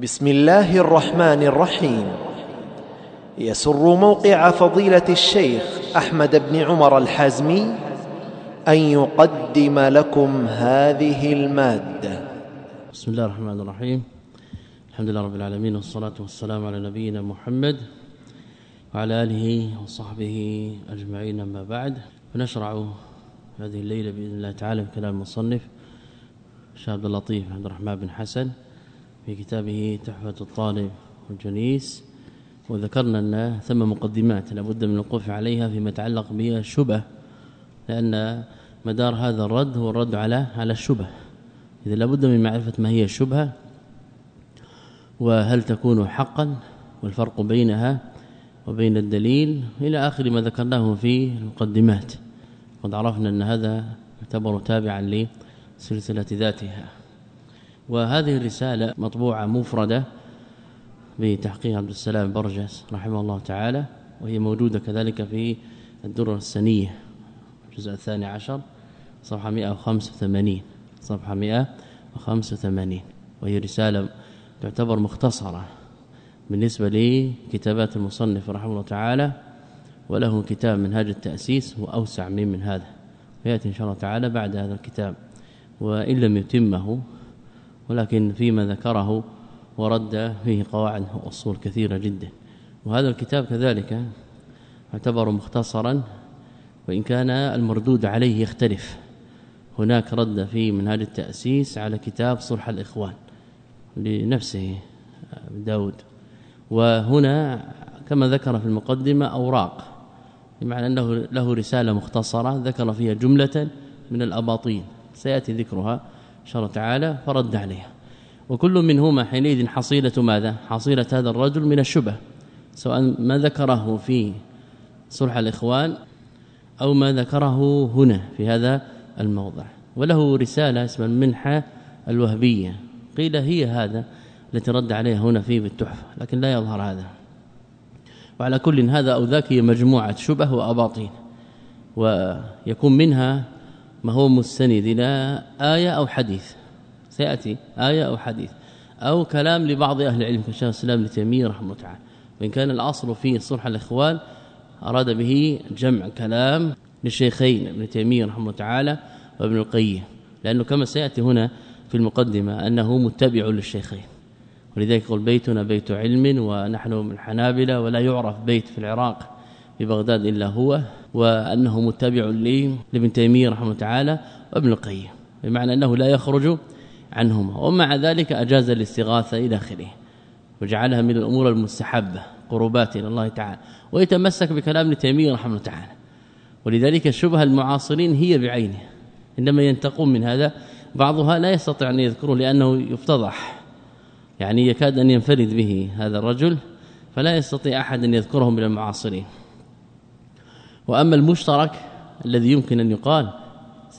بسم الله الرحمن الرحيم. يسر موقع فضيلة الشيخ أحمد بن عمر الحازمي أن يقدم لكم هذه المادة. بسم الله الرحمن الرحيم. الحمد لله رب العالمين والصلاة والسلام على نبينا محمد وعلى آله وصحبه أجمعين. أما بعد فنشرع هذه الليلة بإذن الله تعالى بكلام المصنف عبد اللطيف عبد الرحمن بن حسن. في كتابه تحفة الطالب والجنيس وذكرنا أن ثم مقدمات لابد من الوقوف عليها فيما يتعلق بالشبه لأن مدار هذا الرد هو الرد على على الشبه. إذا لابد من معرفة ما هي الشبهة وهل تكون حقا والفرق بينها وبين الدليل إلى آخر ما ذكرناه في المقدمات. قد عرفنا أن هذا يعتبر تابعا لسلسلة ذاتها. وهذه الرسالة مطبوعة مفردة بتحقيق عبد السلام برجس رحمه الله تعالى وهي موجودة كذلك في الدرر السنية الجزء الثاني عشر صفحة 185 صفحة 185 وهي رسالة تعتبر مختصرة بالنسبة لكتابات المصنف رحمه الله تعالى وله كتاب منهاج التأسيس وأوسع من من هذا. ويأتي إن شاء الله تعالى بعد هذا الكتاب. وإن لم يتمه ولكن فيما ذكره ورد فيه قواعد وأصول كثيرة جدا. وهذا الكتاب كذلك يعتبر مختصرا وإن كان المردود عليه يختلف. هناك رد في منهاج التأسيس على كتاب صلح الإخوان لنفسه داود. وهنا كما ذكر في المقدمة أوراق بمعنى أنه له رسالة مختصرة ذكر فيها جملة من الأباطيل. سيأتي ذكرها. شاء الله تعالى فرد عليها. وكل منهما حينئذ حصيلة ماذا؟ حصيلة هذا الرجل من الشبه سواء ما ذكره في صلح الإخوان أو ما ذكره هنا في هذا الموضع. وله رسالة اسمها المنحة الوهبية. قيل هي هذا التي رد عليها هنا في بالتحفة لكن لا يظهر هذا. وعلى كل هذا أو ذاك هي مجموعة شبه وأباطين ويكون منها ما هو مستند إلى آية أو حديث؟ سيأتي. آية أو حديث. أو كلام لبعض أهل العلم كشيخ الإسلام ابن تيمية رحمه الله تعالى. وان كان الاصل في صلح الإخوان أراد به جمع كلام للشيخين ابن تيمية رحمه الله تعالى وابن القيم. لأنه كما سيأتي هنا في المقدمة أنه متبع للشيخين. ولذلك يقول بيتنا بيت علم ونحن من الحنابلة ولا يعرف بيت في العراق. في بغداد إلا هو وأنه متبع لابن تيمية رحمه الله تعالى وابن القيم بمعنى أنه لا يخرج عنهما ومع ذلك أجاز الاستغاثة إلى آخره وجعلها من الأمور المستحبة قربات إلى الله تعالى ويتمسك بكلام ابن تيمية رحمه الله تعالى ولذلك الشبهه المعاصرين هي بعينها إنما ينتقون من هذا بعضها لا يستطيع أن يذكره لأنه يفتضح يعني يكاد أن ينفرد به هذا الرجل فلا يستطيع أحد أن يذكره من المعاصرين. وأما المشترك الذي يمكن أن يقال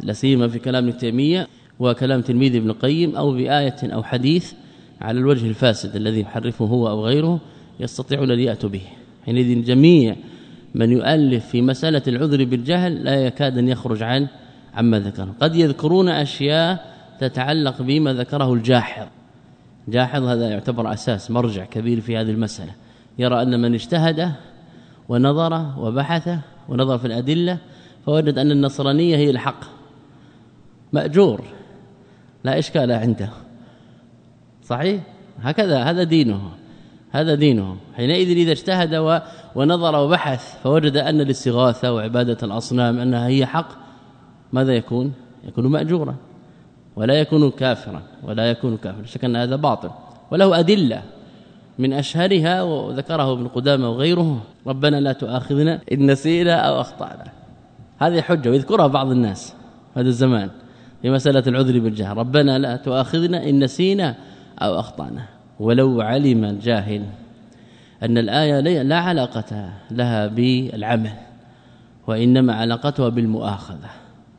لا سيما في كلام ابن تيمية وكلام تلميذ ابن القيم أو بآية أو حديث على الوجه الفاسد الذي يحرفه هو أو غيره يستطيعون أن يأتوا به. حينئذ جميع من يؤلف في مسألة العذر بالجهل لا يكاد أن يخرج عن عما ذكره قد يذكرون أشياء تتعلق بما ذكره الجاحظ. جاحظ هذا يعتبر أساس مرجع كبير في هذه المسألة. يرى أن من اجتهد ونظر وبحث ونظر في الأدلة فوجد أن النصرانية هي الحق. مأجور. لا إشكال عنده. صحيح؟ هكذا هذا دينه. هذا دينه. حينئذ إذا اجتهد ونظر وبحث فوجد أن الاستغاثة وعبادة الأصنام أنها هي حق ماذا يكون؟ يكون مأجورا. ولا يكون كافرا. ولا يكون كافرا. شك أن هذا باطل. وله أدلة. من أشهرها وذكره ابن قدامة وغيره ربنا لا تؤاخذنا إن نسينا أو أخطأنا. هذه حجة ويذكرها بعض الناس هذا الزمان في مسألة العذر بالجهل. ربنا لا تؤاخذنا إن نسينا أو أخطأنا. ولو علم الجاهل أن الآية لا علاقة لها بالعمل وإنما علاقتها بالمؤاخذة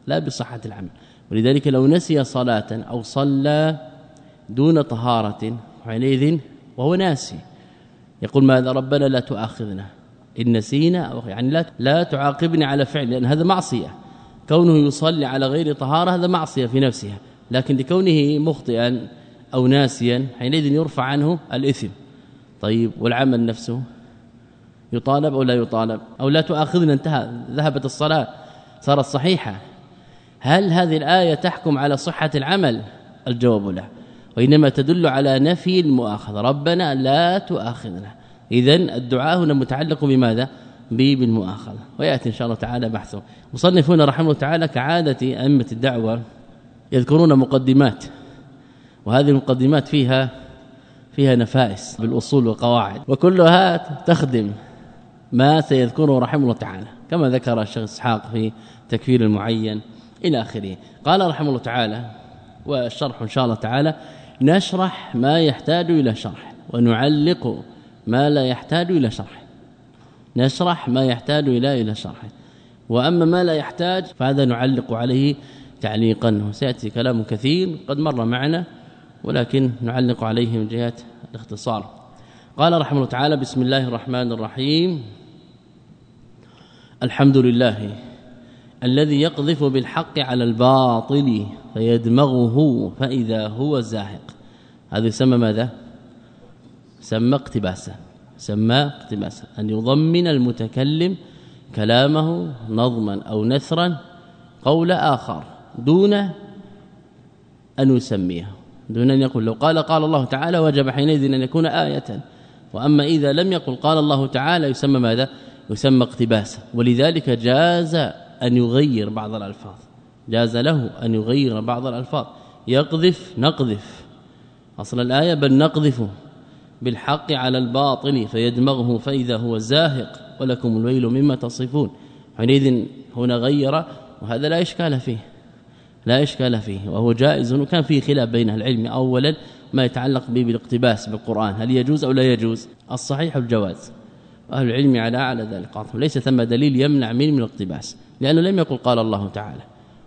لا بصحة العمل. ولذلك لو نسي صلاة أو صلى دون طهارة حينئذ وهو ناسي. يقول ماذا ربنا لا تؤاخذنا إن نسينا أو يعني لا لا تعاقبني على فعل لأن هذا معصية. كونه يصلي على غير طهارة هذا معصية في نفسها. لكن لكونه مخطئا أو ناسيا حينئذ يرفع عنه الإثم. طيب والعمل نفسه؟ يطالب أو لا يطالب؟ أو لا تؤاخذنا انتهى. ذهبت الصلاة صارت صحيحة. هل هذه الآية تحكم على صحة العمل؟ الجواب لا. وإنما تدل على نفي المؤاخذة. ربنا لا تؤاخذنا. اذا الدعاء هنا متعلق بماذا؟ بالمؤاخذة. ويأتي إن شاء الله تعالى بحثه. مصنفون رحمه الله تعالى كعادة أئمة الدعوة يذكرون مقدمات. وهذه المقدمات فيها فيها نفائس بالأصول والقواعد. وكلها تخدم ما سيذكره رحمه الله تعالى. كما ذكر الشيخ إسحاق في تكفير المعين إلى آخره. قال رحمه الله تعالى والشرح إن شاء الله تعالى نشرح ما يحتاج إلى شرح ونعلق ما لا يحتاج إلى شرح نشرح ما يحتاج إلى إلى شرح. وأما ما لا يحتاج فهذا نعلق عليه تعليقا وسيأتي كلام كثير قد مر معنا ولكن نعلق عليه من جهة الاختصار. قال رحمه الله تعالى بسم الله الرحمن الرحيم. الحمد لله الذي يقذف بالحق على الباطل فيدمغه فإذا هو زاهق. هذا يسمى ماذا؟ سمى اقتباسا سمى اقتباسا أن يضمن المتكلم كلامه نظما أو نثرا قول آخر دون أن يسميه دون أن يقول. لو قال قال الله تعالى وجب حينئذ أن يكون آية. وأما إذا لم يقل قال الله تعالى يسمى ماذا؟ يسمى اقتباسا. ولذلك جاز أن يغير بعض الألفاظ. جاز له أن يغير بعض الألفاظ. يقذف نقذف. أصل الآية بل نقذف بالحق على الباطل فيدمغه فإذا هو زاهق ولكم الويل مما تصفون. حينئذ هنا غير وهذا لا إشكال فيه. لا إشكال فيه. وهو جائز وكان فيه خلاف بين العلم. اولا ما يتعلق به بالاقتباس بالقرآن. هل يجوز أو لا يجوز؟ الصحيح الجواز. أهل العلم على على ذلك. ليس ثم دليل يمنع من من الاقتباس. لأنه لم يقل قال الله تعالى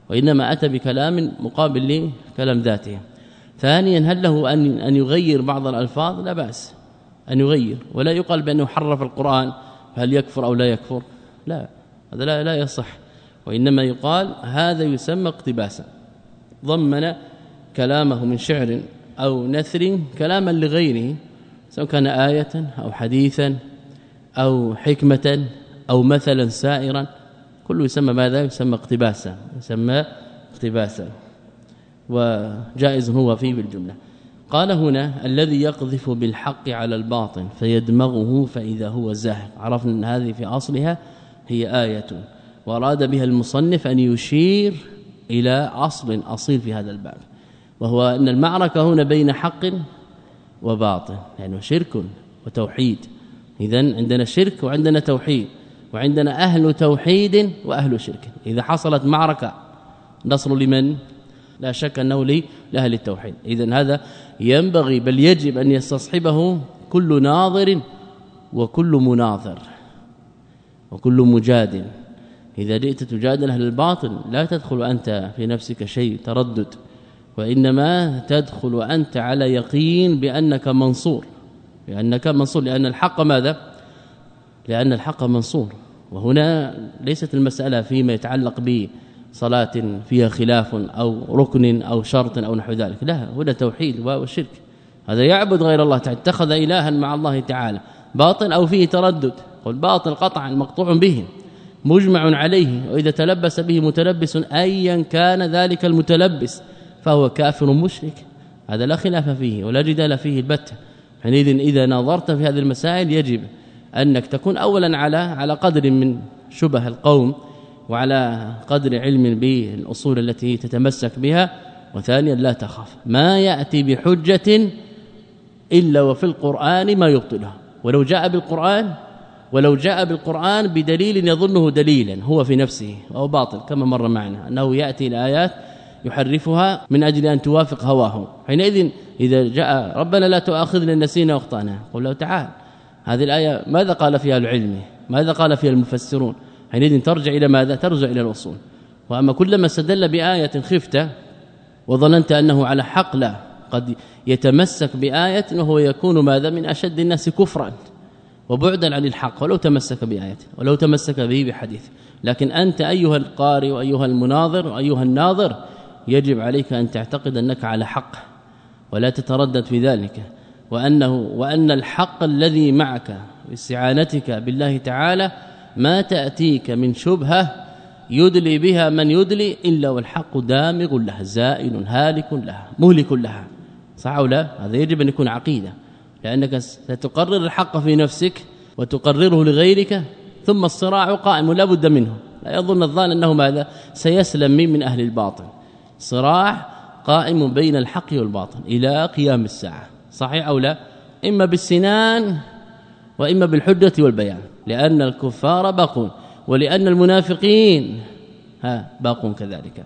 وإنما أتى بكلام مقابل لكلام ذاته. ثانيا هل له أن أن يغير بعض الألفاظ؟ لا بأس أن يغير ولا يقال بأنه حرف القرآن هل يكفر أو لا يكفر؟ لا هذا لا لا يصح. وإنما يقال هذا يسمى اقتباسا. ضمن كلامه من شعر أو نثر كلاما لغيره سواء كان آية أو حديثا أو حكمة أو مثلا سائرا. كله يسمى ماذا؟ يسمى اقتباسا يسمى اقتباسا وجائز هو فيه بالجملة. قال هنا الذي يقذف بالحق على الباطل فيدمغه فإذا هو زاهق عرفنا إن هذه في أصلها هي آية وأراد بها المصنف أن يشير إلى أصل أصيل في هذا الباب وهو أن المعركة هنا بين حق وباطل يعني شرك وتوحيد. اذا عندنا شرك وعندنا توحيد. وعندنا أهل توحيد وأهل شرك. إذا حصلت معركة نصر لمن؟ لا شك أنه لي لأهل التوحيد. اذا هذا ينبغي بل يجب أن يستصحبه كل ناظر وكل مناظر وكل مجادل إذا جئت تجادل أهل الباطل لا تدخل أنت في نفسك شيء تردد. وإنما تدخل أنت على يقين بأنك منصور. لانك منصور لأن الحق ماذا؟ لأن الحق منصور وهنا ليست المسألة فيما يتعلق بصلاة فيها خلاف أو ركن أو شرط أو نحو ذلك لا هنا توحيد والشرك هذا يعبد غير الله تعالى اتخذ إلها مع الله تعالى باطل أو فيه تردد قل باطل قطعا مقطوع به مجمع عليه وإذا تلبس به متلبس ايا كان ذلك المتلبس فهو كافر مشرك. هذا لا خلاف فيه ولا جدال فيه البتة حينئذ إذا نظرت في هذه المسائل يجب أنك تكون اولا على على قدر من شبه القوم وعلى قدر علم بالأصول التي تتمسك بها وثانيا لا تخاف. ما يأتي بحجة إلا وفي القرآن ما يبطلها. ولو جاء بالقرآن ولو جاء بالقرآن بدليل يظنه دليلا هو في نفسه أو باطل كما مر معنا. أنه يأتي الآيات يحرفها من أجل أن توافق هواه. حينئذ إذا جاء ربنا لا تؤاخذنا نسينا وأخطأنا. قل له تعال. هذه الآية ماذا قال فيها العلم؟ ماذا قال فيها المفسرون؟ حينئذ ترجع إلى ماذا؟ ترجع إلى الأصول. وأما كلما استدل بآية خفت وظننت أنه على حق لا قد يتمسك بآية وهو يكون ماذا؟ من أشد الناس كفرا وبعدا عن الحق ولو تمسك بايات ولو تمسك به بحديث. لكن أنت أيها القارئ وأيها المناظر وأيها الناظر يجب عليك أن تعتقد أنك على حق ولا تتردد في ذلك. وأنه وأن الحق الذي معك باستعانتك بالله تعالى ما تأتيك من شبهة يدلي بها من يدلي إلا والحق دامغ لها زائل هالك لها مهلك لها. صح أو لا؟ هذا يجب أن يكون عقيدة. لأنك ستقرر الحق في نفسك وتقرره لغيرك ثم الصراع قائم لا بد منه. لا يظن الظان أنه ماذا؟ سيسلم من من أهل الباطل. صراع قائم بين الحق والباطل إلى قيام الساعة. صحيح أو لا؟ إما بالسنان وإما بالحجة والبيان لأن الكفار باقون ولأن المنافقين ها باقون كذلك.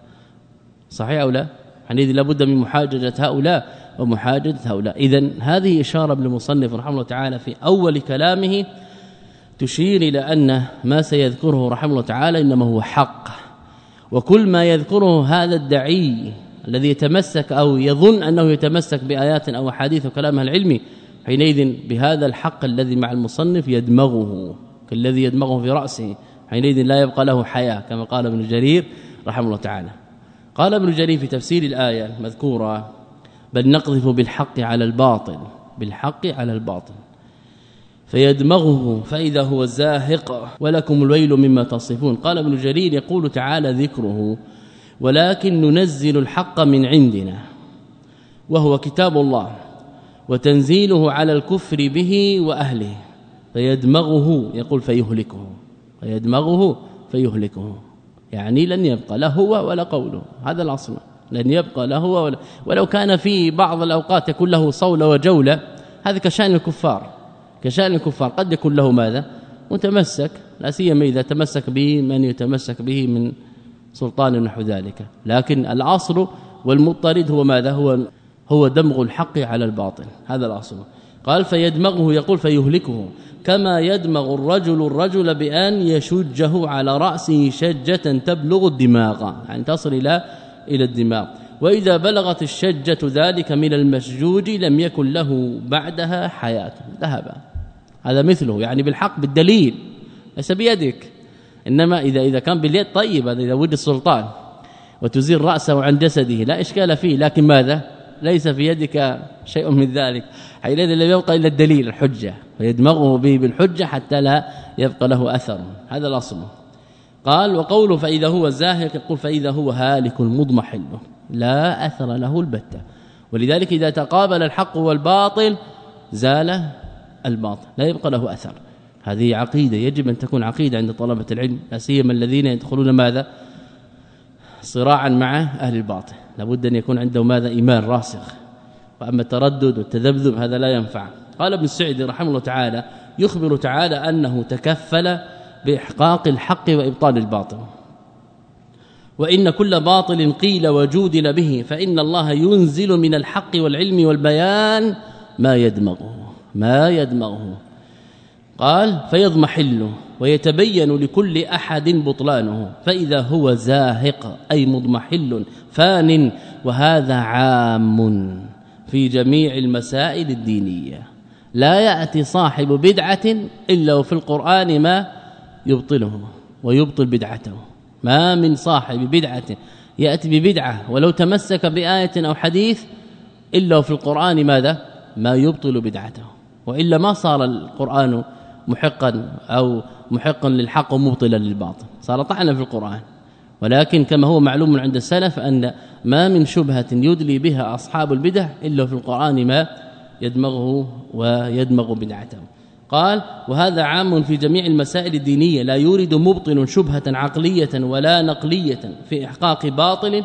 صحيح أو لا؟ حينئذ لابد من محاججة هؤلاء ومحاججة هؤلاء. اذا هذه إشارة من المصنف رحمه الله تعالى في أول كلامه تشير إلى أن ما سيذكره رحمه الله تعالى إنما هو حق وكل ما يذكره هذا الدعي الذي يتمسك أو يظن أنه يتمسك بآيات أو أحاديث وكلامها العلمي حينئذ بهذا الحق الذي مع المصنف يدمغه كالذي يدمغه في رأسه حينئذ لا يبقى له حياة كما قال ابن جرير رحمه الله تعالى. قال ابن جرير في تفسير الآية المذكورة بل نقذف بالحق على الباطل بالحق على الباطل. فيدمغه فإذا هو زاهق ولكم الويل مما تصفون. قال ابن جرير يقول تعالى ذكره ولكن ننزل الحق من عندنا وهو كتاب الله وتنزيله على الكفر به وأهله فيدمغه يقول فيهلكه فيدمغه فيهلكه يعني لن يبقى لا هو ولا قوله هذا الأصل لن يبقى له ولا ولو كان في بعض الأوقات يكون له صوله وجولة هذا كشأن الكفار كشأن الكفار قد يكون له ماذا؟ متمسك لا سيما إذا تمسك به من يتمسك به من سلطان نحو ذلك. لكن الاصل والمضطرد هو ماذا؟ هو هو دمغ الحق على الباطل. هذا الاصل قال فيدمغه يقول فيهلكه. كما يدمغ الرجل الرجل بأن يشجه على رأسه شجة تبلغ الدماغ. يعني تصل إلى إلى الدماغ. وإذا بلغت الشجة ذلك من المشجوج لم يكن له بعدها حياة. ذهب. هذا مثله. يعني بالحق بالدليل. ليس بيدك. إنما اذا إذا كان باليد طيب هذا إذا ود السلطان وتزيل رأسه عن جسده لا إشكال فيه. لكن ماذا؟ ليس في يدك شيء من ذلك. حينئذ لم يبقى إلا الدليل الحجة. فيدمغه به بالحجة حتى لا يبقى له أثر. هذا الأصل. قال وقوله فإذا هو زاهق يقول فإذا هو هالك مضمحل. لا أثر له البتة. ولذلك إذا تقابل الحق والباطل زال الباطل. لا يبقى له أثر. هذه عقيدة يجب أن تكون عقيدة عند طلبة العلم لا سيما الذين يدخلون ماذا؟ صراعا مع أهل الباطل. لابد أن يكون عنده ماذا؟ إيمان راسخ. وأما التردد والتذبذب هذا لا ينفع. قال ابن السعدي رحمه الله تعالى يخبر تعالى أنه تكفل بإحقاق الحق وإبطال الباطل. وإن كل باطل قيل وجودل به فإن الله ينزل من الحق والعلم والبيان ما يدمغه ما يدمغه. قال فيضمحل ويتبين لكل أحد بطلانه فإذا هو زاهق أي مضمحل فان وهذا عام في جميع المسائل الدينية. لا يأتي صاحب بدعة إلا وفي القرآن ما يبطله ويبطل بدعته. ما من صاحب بدعة يأتي ببدعة ولو تمسك بآية أو حديث إلا وفي القرآن ماذا؟ ما يبطل بدعته. وإلا ما صار القرآن محقا أو محقا للحق ومبطلا للباطل. صار طعنا في القرآن. ولكن كما هو معلوم عند السلف أن ما من شبهة يدلي بها أصحاب البدع إلا في القرآن ما يدمغه ويدمغ بدعته. قال وهذا عام في جميع المسائل الدينية. لا يورد مبطل شبهة عقلية ولا نقلية في إحقاق باطل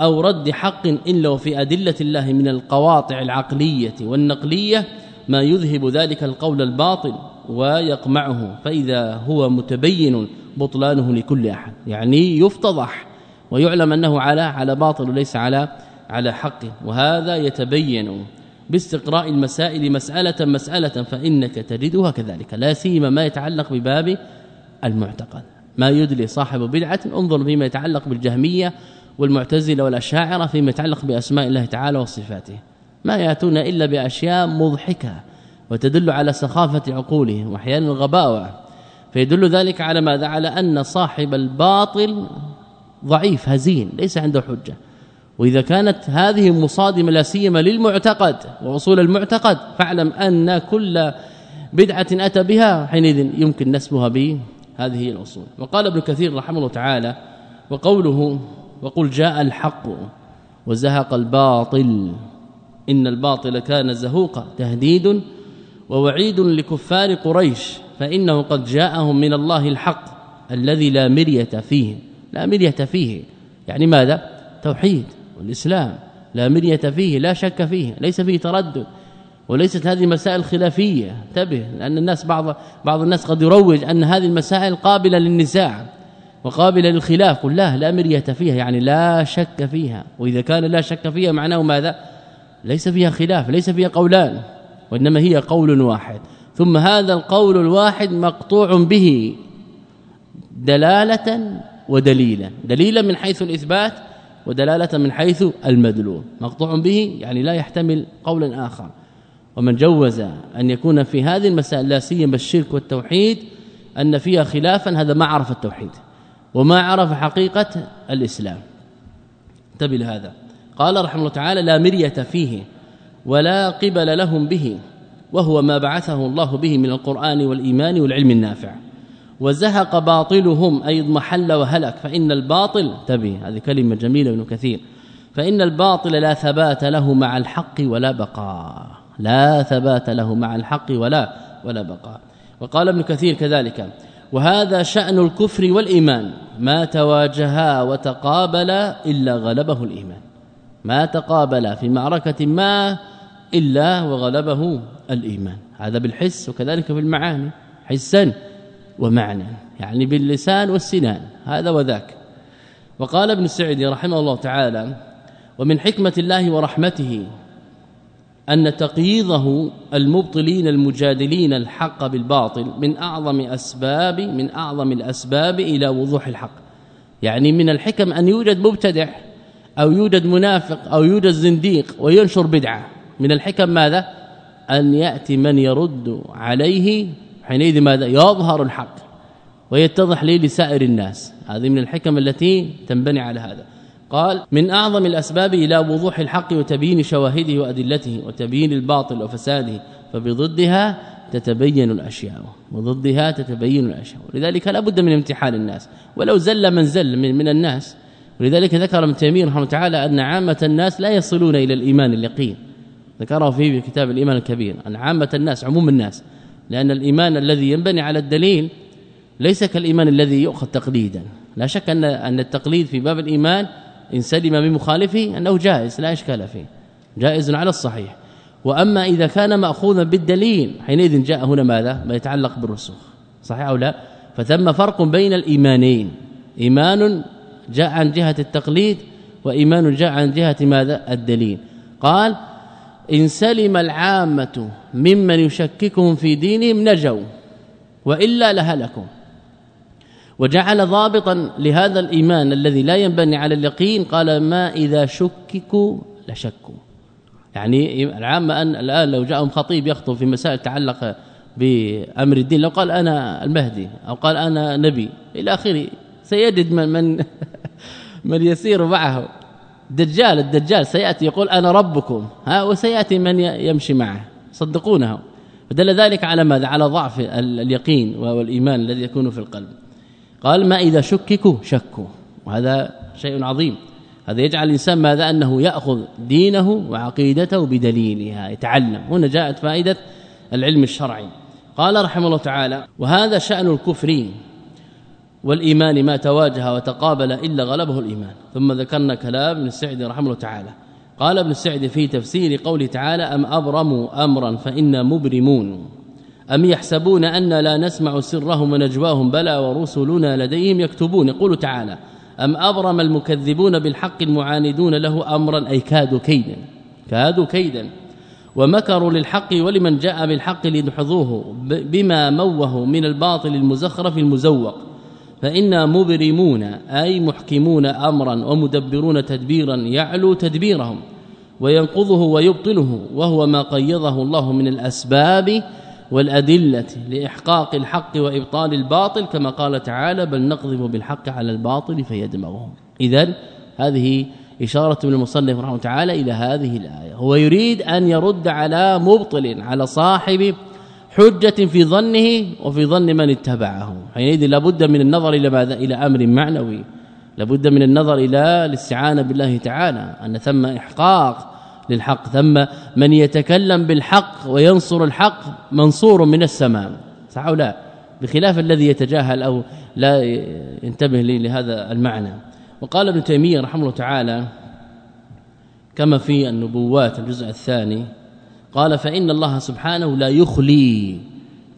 أو رد حق إلا وفي أدلة الله من القواطع العقلية والنقلية. ما يذهب ذلك القول الباطل. ويقمعه فإذا هو متبين بطلانه لكل أحد يعني يفتضح ويعلم أنه على على باطل وليس على على حق. وهذا يتبين باستقراء المسائل مسألة مسألة فإنك تجدها كذلك لا سيما ما يتعلق بباب المعتقد. ما يدلي صاحب بدعة انظر فيما يتعلق بالجهمية والمعتزلة والأشاعرة فيما يتعلق بأسماء الله تعالى وصفاته. ما يأتون إلا بأشياء مضحكة. وتدل على سخافة عقولهم واحيانا الغباوة. فيدل ذلك على ماذا؟ على أن صاحب الباطل ضعيف هزين ليس عنده حجة. وإذا كانت هذه مصادمه لا سيما للمعتقد وأصول المعتقد فاعلم أن كل بدعة أتى بها حينئذ يمكن نسبها بهذه الأصول. وقال ابن كثير رحمه الله تعالى وقوله وقل جاء الحق وزهق الباطل إن الباطل كان زهوقا تهديد ووعيد لكفار قريش فإنه قد جاءهم من الله الحق الذي لا مرية فيه. لا مرية فيه. يعني ماذا؟ توحيد والإسلام. لا مرية فيه لا شك فيه ليس فيه تردد وليست هذه مسائل خلافية. انتبه لأن الناس بعض بعض الناس قد يروج أن هذه المسائل قابلة للنزاع وقابلة للخلاف. قل لا لا مرية فيها يعني لا شك فيها. وإذا كان لا شك فيها معناه ماذا؟ ليس فيها خلاف ليس فيها قولان. وإنما هي قول واحد. ثم هذا القول الواحد مقطوع به دلالة ودليلا. دليلا من حيث الإثبات ودلالة من حيث المدلول. مقطوع به يعني لا يحتمل قولا آخر. ومن جوز أن يكون في هذه المسائل لا سيما الشرك والتوحيد أن فيها خلافا هذا ما عرف التوحيد. وما عرف حقيقة الإسلام. انتبه لهذا. قال رحمه الله تعالى لا مرية فيه. ولا قبل لهم به وهو ما بعثه الله به من القرآن والإيمان والعلم النافع. وزهق باطلهم أي اضمحل وهلك فإن الباطل تبي هذه كلمة جميلة ابن كثير فإن الباطل لا ثبات له مع الحق ولا بقاء لا ثبات له مع الحق ولا ولا بقاء وقال ابن كثير كذلك وهذا شأن الكفر والإيمان ما تواجها وتقابلا إلا غلبه الإيمان. ما تقابلا في معركة ما إلا وغلبه الإيمان. هذا بالحس وكذلك في المعاني. حسا ومعنى يعني باللسان والسنان. هذا وذاك. وقال ابن السعدي رحمه الله تعالى ومن حكمة الله ورحمته أن تقييضه المبطلين المجادلين الحق بالباطل من أعظم أسباب من أعظم الأسباب إلى وضوح الحق. يعني من الحكم أن يوجد مبتدع أو يوجد منافق أو يوجد زنديق وينشر بدعة. من الحكم ماذا؟ أن يأتي من يرد عليه حينئذ ماذا؟ يظهر الحق ويتضح لي لسائر الناس. هذه من الحكم التي تنبني على هذا. قال من أعظم الأسباب إلى وضوح الحق وتبيين شواهده وأدلته وتبيين الباطل وفساده فبضدها تتبين الأشياء وضدها تتبين الأشياء. ولذلك لا بد من امتحان الناس. ولو زل من زل من, من الناس ولذلك ذكر ابن تيمية رحمه الله تعالى أن عامة الناس لا يصلون إلى الإيمان اليقين. ذكره في كتاب الإيمان الكبير أن عامة الناس عموم الناس لأن الإيمان الذي ينبني على الدليل ليس كالإيمان الذي يؤخذ تقليدا. لا شك أن أن التقليد في باب الإيمان إن سلم من مخالفه أنه جائز لا إشكال فيه. جائز على الصحيح. وأما إذا كان مأخوذا بالدليل حينئذ جاء هنا ماذا؟ ما يتعلق بالرسوخ. صحيح أو لا؟ فثم فرق بين الإيمانين. إيمان جاء عن جهة التقليد وإيمان جاء عن جهة ماذا؟ الدليل. قال إن سلم العامة ممن يشككهم في دينهم نجوا وإلا لهلكوا. وجعل ضابطا لهذا الإيمان الذي لا ينبني على اليقين قال ما إذا شككوا لشكوا. يعني العامة أن الآن لو جاءهم خطيب يخطب في مسائل تتعلق بأمر الدين لو قال أنا المهدي أو قال أنا نبي إلى آخره سيجد من من, من يسير معه. دجال الدجال سيأتي يقول أنا ربكم. ها وسيأتي من يمشي معه. صدقونه. فدل ذلك على ماذا؟ على ضعف اليقين والإيمان الذي يكون في القلب. قال ما إذا شككوا شكوا. وهذا شيء عظيم. هذا يجعل الإنسان ماذا؟ أنه يأخذ دينه وعقيدته بدليلها يتعلم. هنا جاءت فائدة العلم الشرعي. قال رحمه الله تعالى وهذا شأن الكفرين. والإيمان ما تواجه وتقابل إلا غلبه الإيمان. ثم ذكرنا كلام ابن السعدي رحمه الله تعالى. قال ابن السعدي في تفسير قوله تعالى ام ابرموا امرا فانا مبرمون. ام يحسبون ان لا نسمع سرهم ونجواهم بلى ورسلنا لديهم يكتبون. يقول تعالى ام ابرم المكذبون بالحق المعاندون له امرا اي كادوا كيدا؟ كادوا كيدا. ومكروا للحق ولمن جاء بالحق ليدحضوه بما موه من الباطل المزخرف المزوق. فإنا مبرمون أي محكمون أمرا ومدبرون تدبيرا يعلو تدبيرهم وينقضه ويبطله وهو ما قيضه الله من الأسباب والأدلة لإحقاق الحق وإبطال الباطل كما قال تعالى بل نقذف بالحق على الباطل فيدمغه إذا هذه إشارة من المصنف رحمه تعالى إلى هذه الآية. هو يريد أن يرد على مبطل على صاحب حجة في ظنه وفي ظن من اتبعه. حينئذ لابد من النظر إلى ماذا؟ إلى أمر معنوي. لابد من النظر إلى الاستعانة بالله تعالى أن ثم إحقاق للحق ثم من يتكلم بالحق وينصر الحق منصور من السماء. صح أو لا؟ بخلاف الذي يتجاهل أو لا ينتبه لهذا المعنى. وقال ابن تيمية رحمه الله تعالى كما في النبوات الجزء الثاني قال فإن الله سبحانه لا يخلي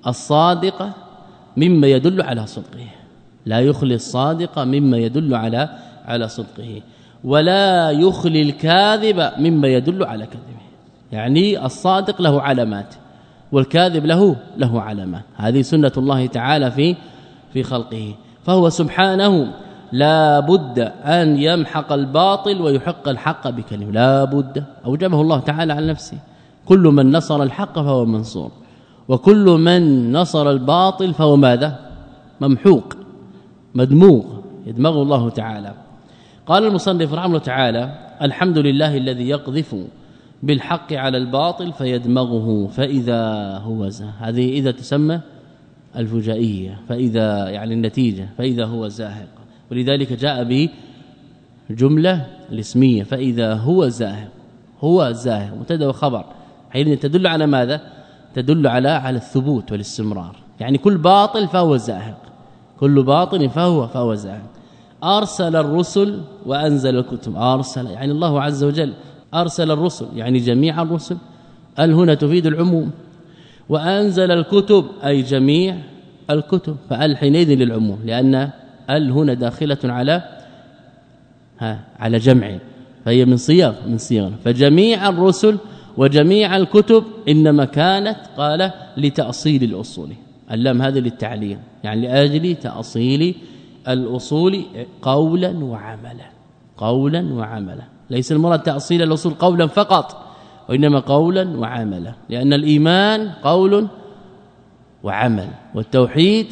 الصادق مما يدل على صدقه. لا يخلي الصادق مما يدل على على صدقه. ولا يخلي الكاذب مما يدل على كذبه. يعني الصادق له علامات والكاذب له له علامات. هذه سنة الله تعالى في في خلقه. فهو سبحانه لا بد أن يمحق الباطل ويحق الحق بكلمة. لا بد. أوجبه الله تعالى على نفسه. كل من نصر الحق فهو منصور وكل من نصر الباطل فهو ماذا؟ ممحوق مدموغ يدمغه الله تعالى. قال المصنف رحمه الله تعالى الحمد لله الذي يقذف بالحق على الباطل فيدمغه فإذا هو زاهق هذه إذا تسمى الفجائية فإذا يعني النتيجة فإذا هو زاهق. ولذلك جاء به جملة الاسمية فإذا هو زاهق هو زاهق مبتدأ وخبر حين تدل على ماذا؟ تدل على على الثبوت والاستمرار. يعني كل باطل فهو زاهق كل باطل فهو فهو زاهق أرسل الرسل وأنزل الكتب. أرسل يعني الله عز وجل أرسل الرسل يعني جميع الرسل. ال هنا تفيد العموم؟ وأنزل الكتب أي جميع الكتب. فال حينئذ للعموم؟ لأن ال هنا داخلة على ها على جمع. فهي من صيغ من صيغ فجميع الرسل وجميع الكتب إنما كانت قال لتأصيل الأصول. اللام هذا للتعليم يعني لأجل تأصيل الأصول قولا وعملا قولا وعملا. ليس المراد تأصيل الأصول قولا فقط وإنما قولا وعملا لأن الإيمان قول وعمل والتوحيد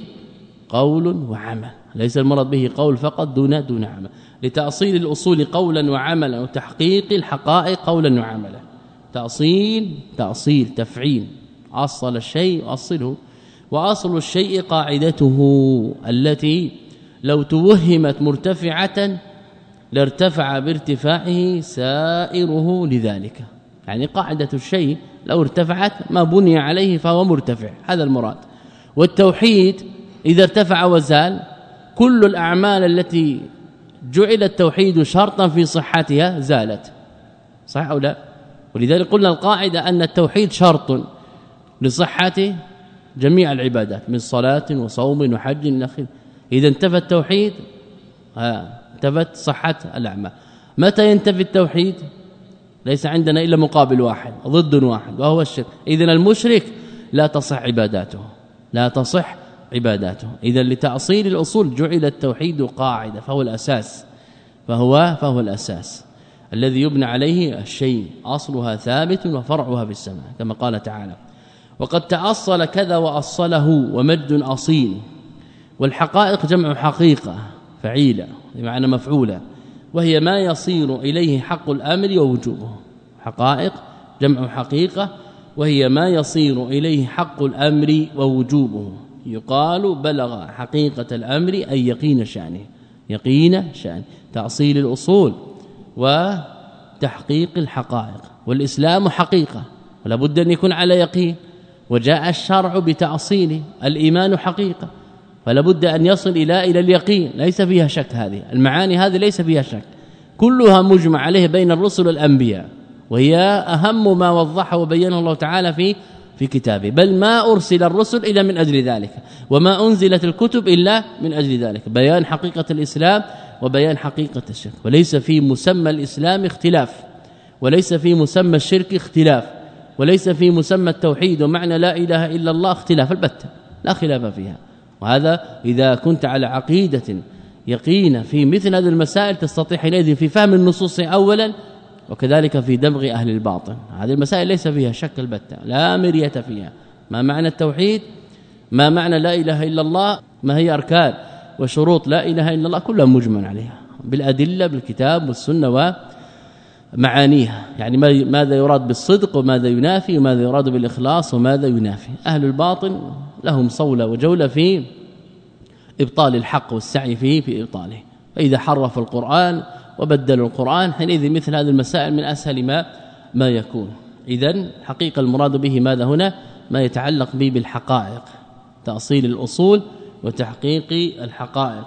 قول وعمل. ليس المراد به قول فقط دون دون عمل. لتأصيل الأصول قولا وعملا وتحقيق الحقائق قولا وعملا. تأصيل تأصيل تفعيل. أصل الشيء أصله. وأصل الشيء قاعدته التي لو توهمت مرتفعة لارتفع بارتفاعه سائره لذلك. يعني قاعدة الشيء لو ارتفعت ما بني عليه فهو مرتفع. هذا المراد. والتوحيد إذا ارتفع وزال كل الأعمال التي جعل التوحيد شرطا في صحتها زالت. صح أو لا؟ ولذلك قلنا القاعدة أن التوحيد شرط لصحة جميع العبادات من صلاة وصوم وحج اخره إذا انتفى التوحيد انتفت صحة الأعمال. متى ينتفي التوحيد؟ ليس عندنا إلا مقابل واحد ضد واحد وهو الشرك. اذا المشرك لا تصح عباداته لا تصح عباداته. اذا لتأصيل الأصول جعل التوحيد قاعدة فهو الأساس. فهو فهو الأساس. الذي يبنى عليه الشيء أصلها ثابت وفرعها في السماء كما قال تعالى وقد تأصل كذا وأصله ومجد أصيل والحقائق جمع حقيقة فعيلة بمعنى مفعولة وهي ما يصير إليه حق الأمر ووجوبه حقائق جمع حقيقة وهي ما يصير إليه حق الأمر ووجوبه يقال بلغ حقيقة الأمر أي يقين شأنه يقين شأن تأصيل الأصول وتحقيق الحقائق. والإسلام حقيقة ولا بد أن يكون على يقين. وجاء الشرع بتأصيله الإيمان حقيقة فلا بد أن يصل إلى إلى اليقين. ليس فيها شك هذه المعاني هذه ليس فيها شك. كلها مجمع عليه بين الرسل والأنبياء وهي أهم ما وضحه وبينه الله تعالى في في كتابه. بل ما أرسل الرسل إلا من أجل ذلك وما أنزلت الكتب إلا من أجل ذلك. بيان حقيقة الإسلام وبيان حقيقة الشرك. وليس في مسمى الإسلام اختلاف. وليس في مسمى الشرك اختلاف. وليس في مسمى التوحيد ومعنى لا إله إلا الله اختلاف. البتة لا خلاف فيها. وهذا إذا كنت على عقيدة يقين في مثل هذه المسائل تستطيع حينئذ في فهم النصوص اولا وكذلك في دمغ أهل الباطن. هذه المسائل ليس فيها شك البتة لا مرية فيها. ما معنى التوحيد؟ ما معنى لا إله إلا الله؟ ما هي أركان؟ وشروط لا إله إلا الله كلها مجمع عليها بالأدلة بالكتاب والسنة معانيها يعني ماذا يراد بالصدق وماذا ينافي وماذا يراد بالإخلاص وماذا ينافي. أهل الباطن لهم صولة وجولة في إبطال الحق والسعي فيه في إبطاله. فإذا حرف القرآن وبدلوا القرآن حينئذ مثل هذه المسائل من أسهل ما ما يكون. اذا حقيقة المراد به ماذا هنا؟ ما يتعلق به بالحقائق. تأصيل الأصول وتحقيق الحقائق.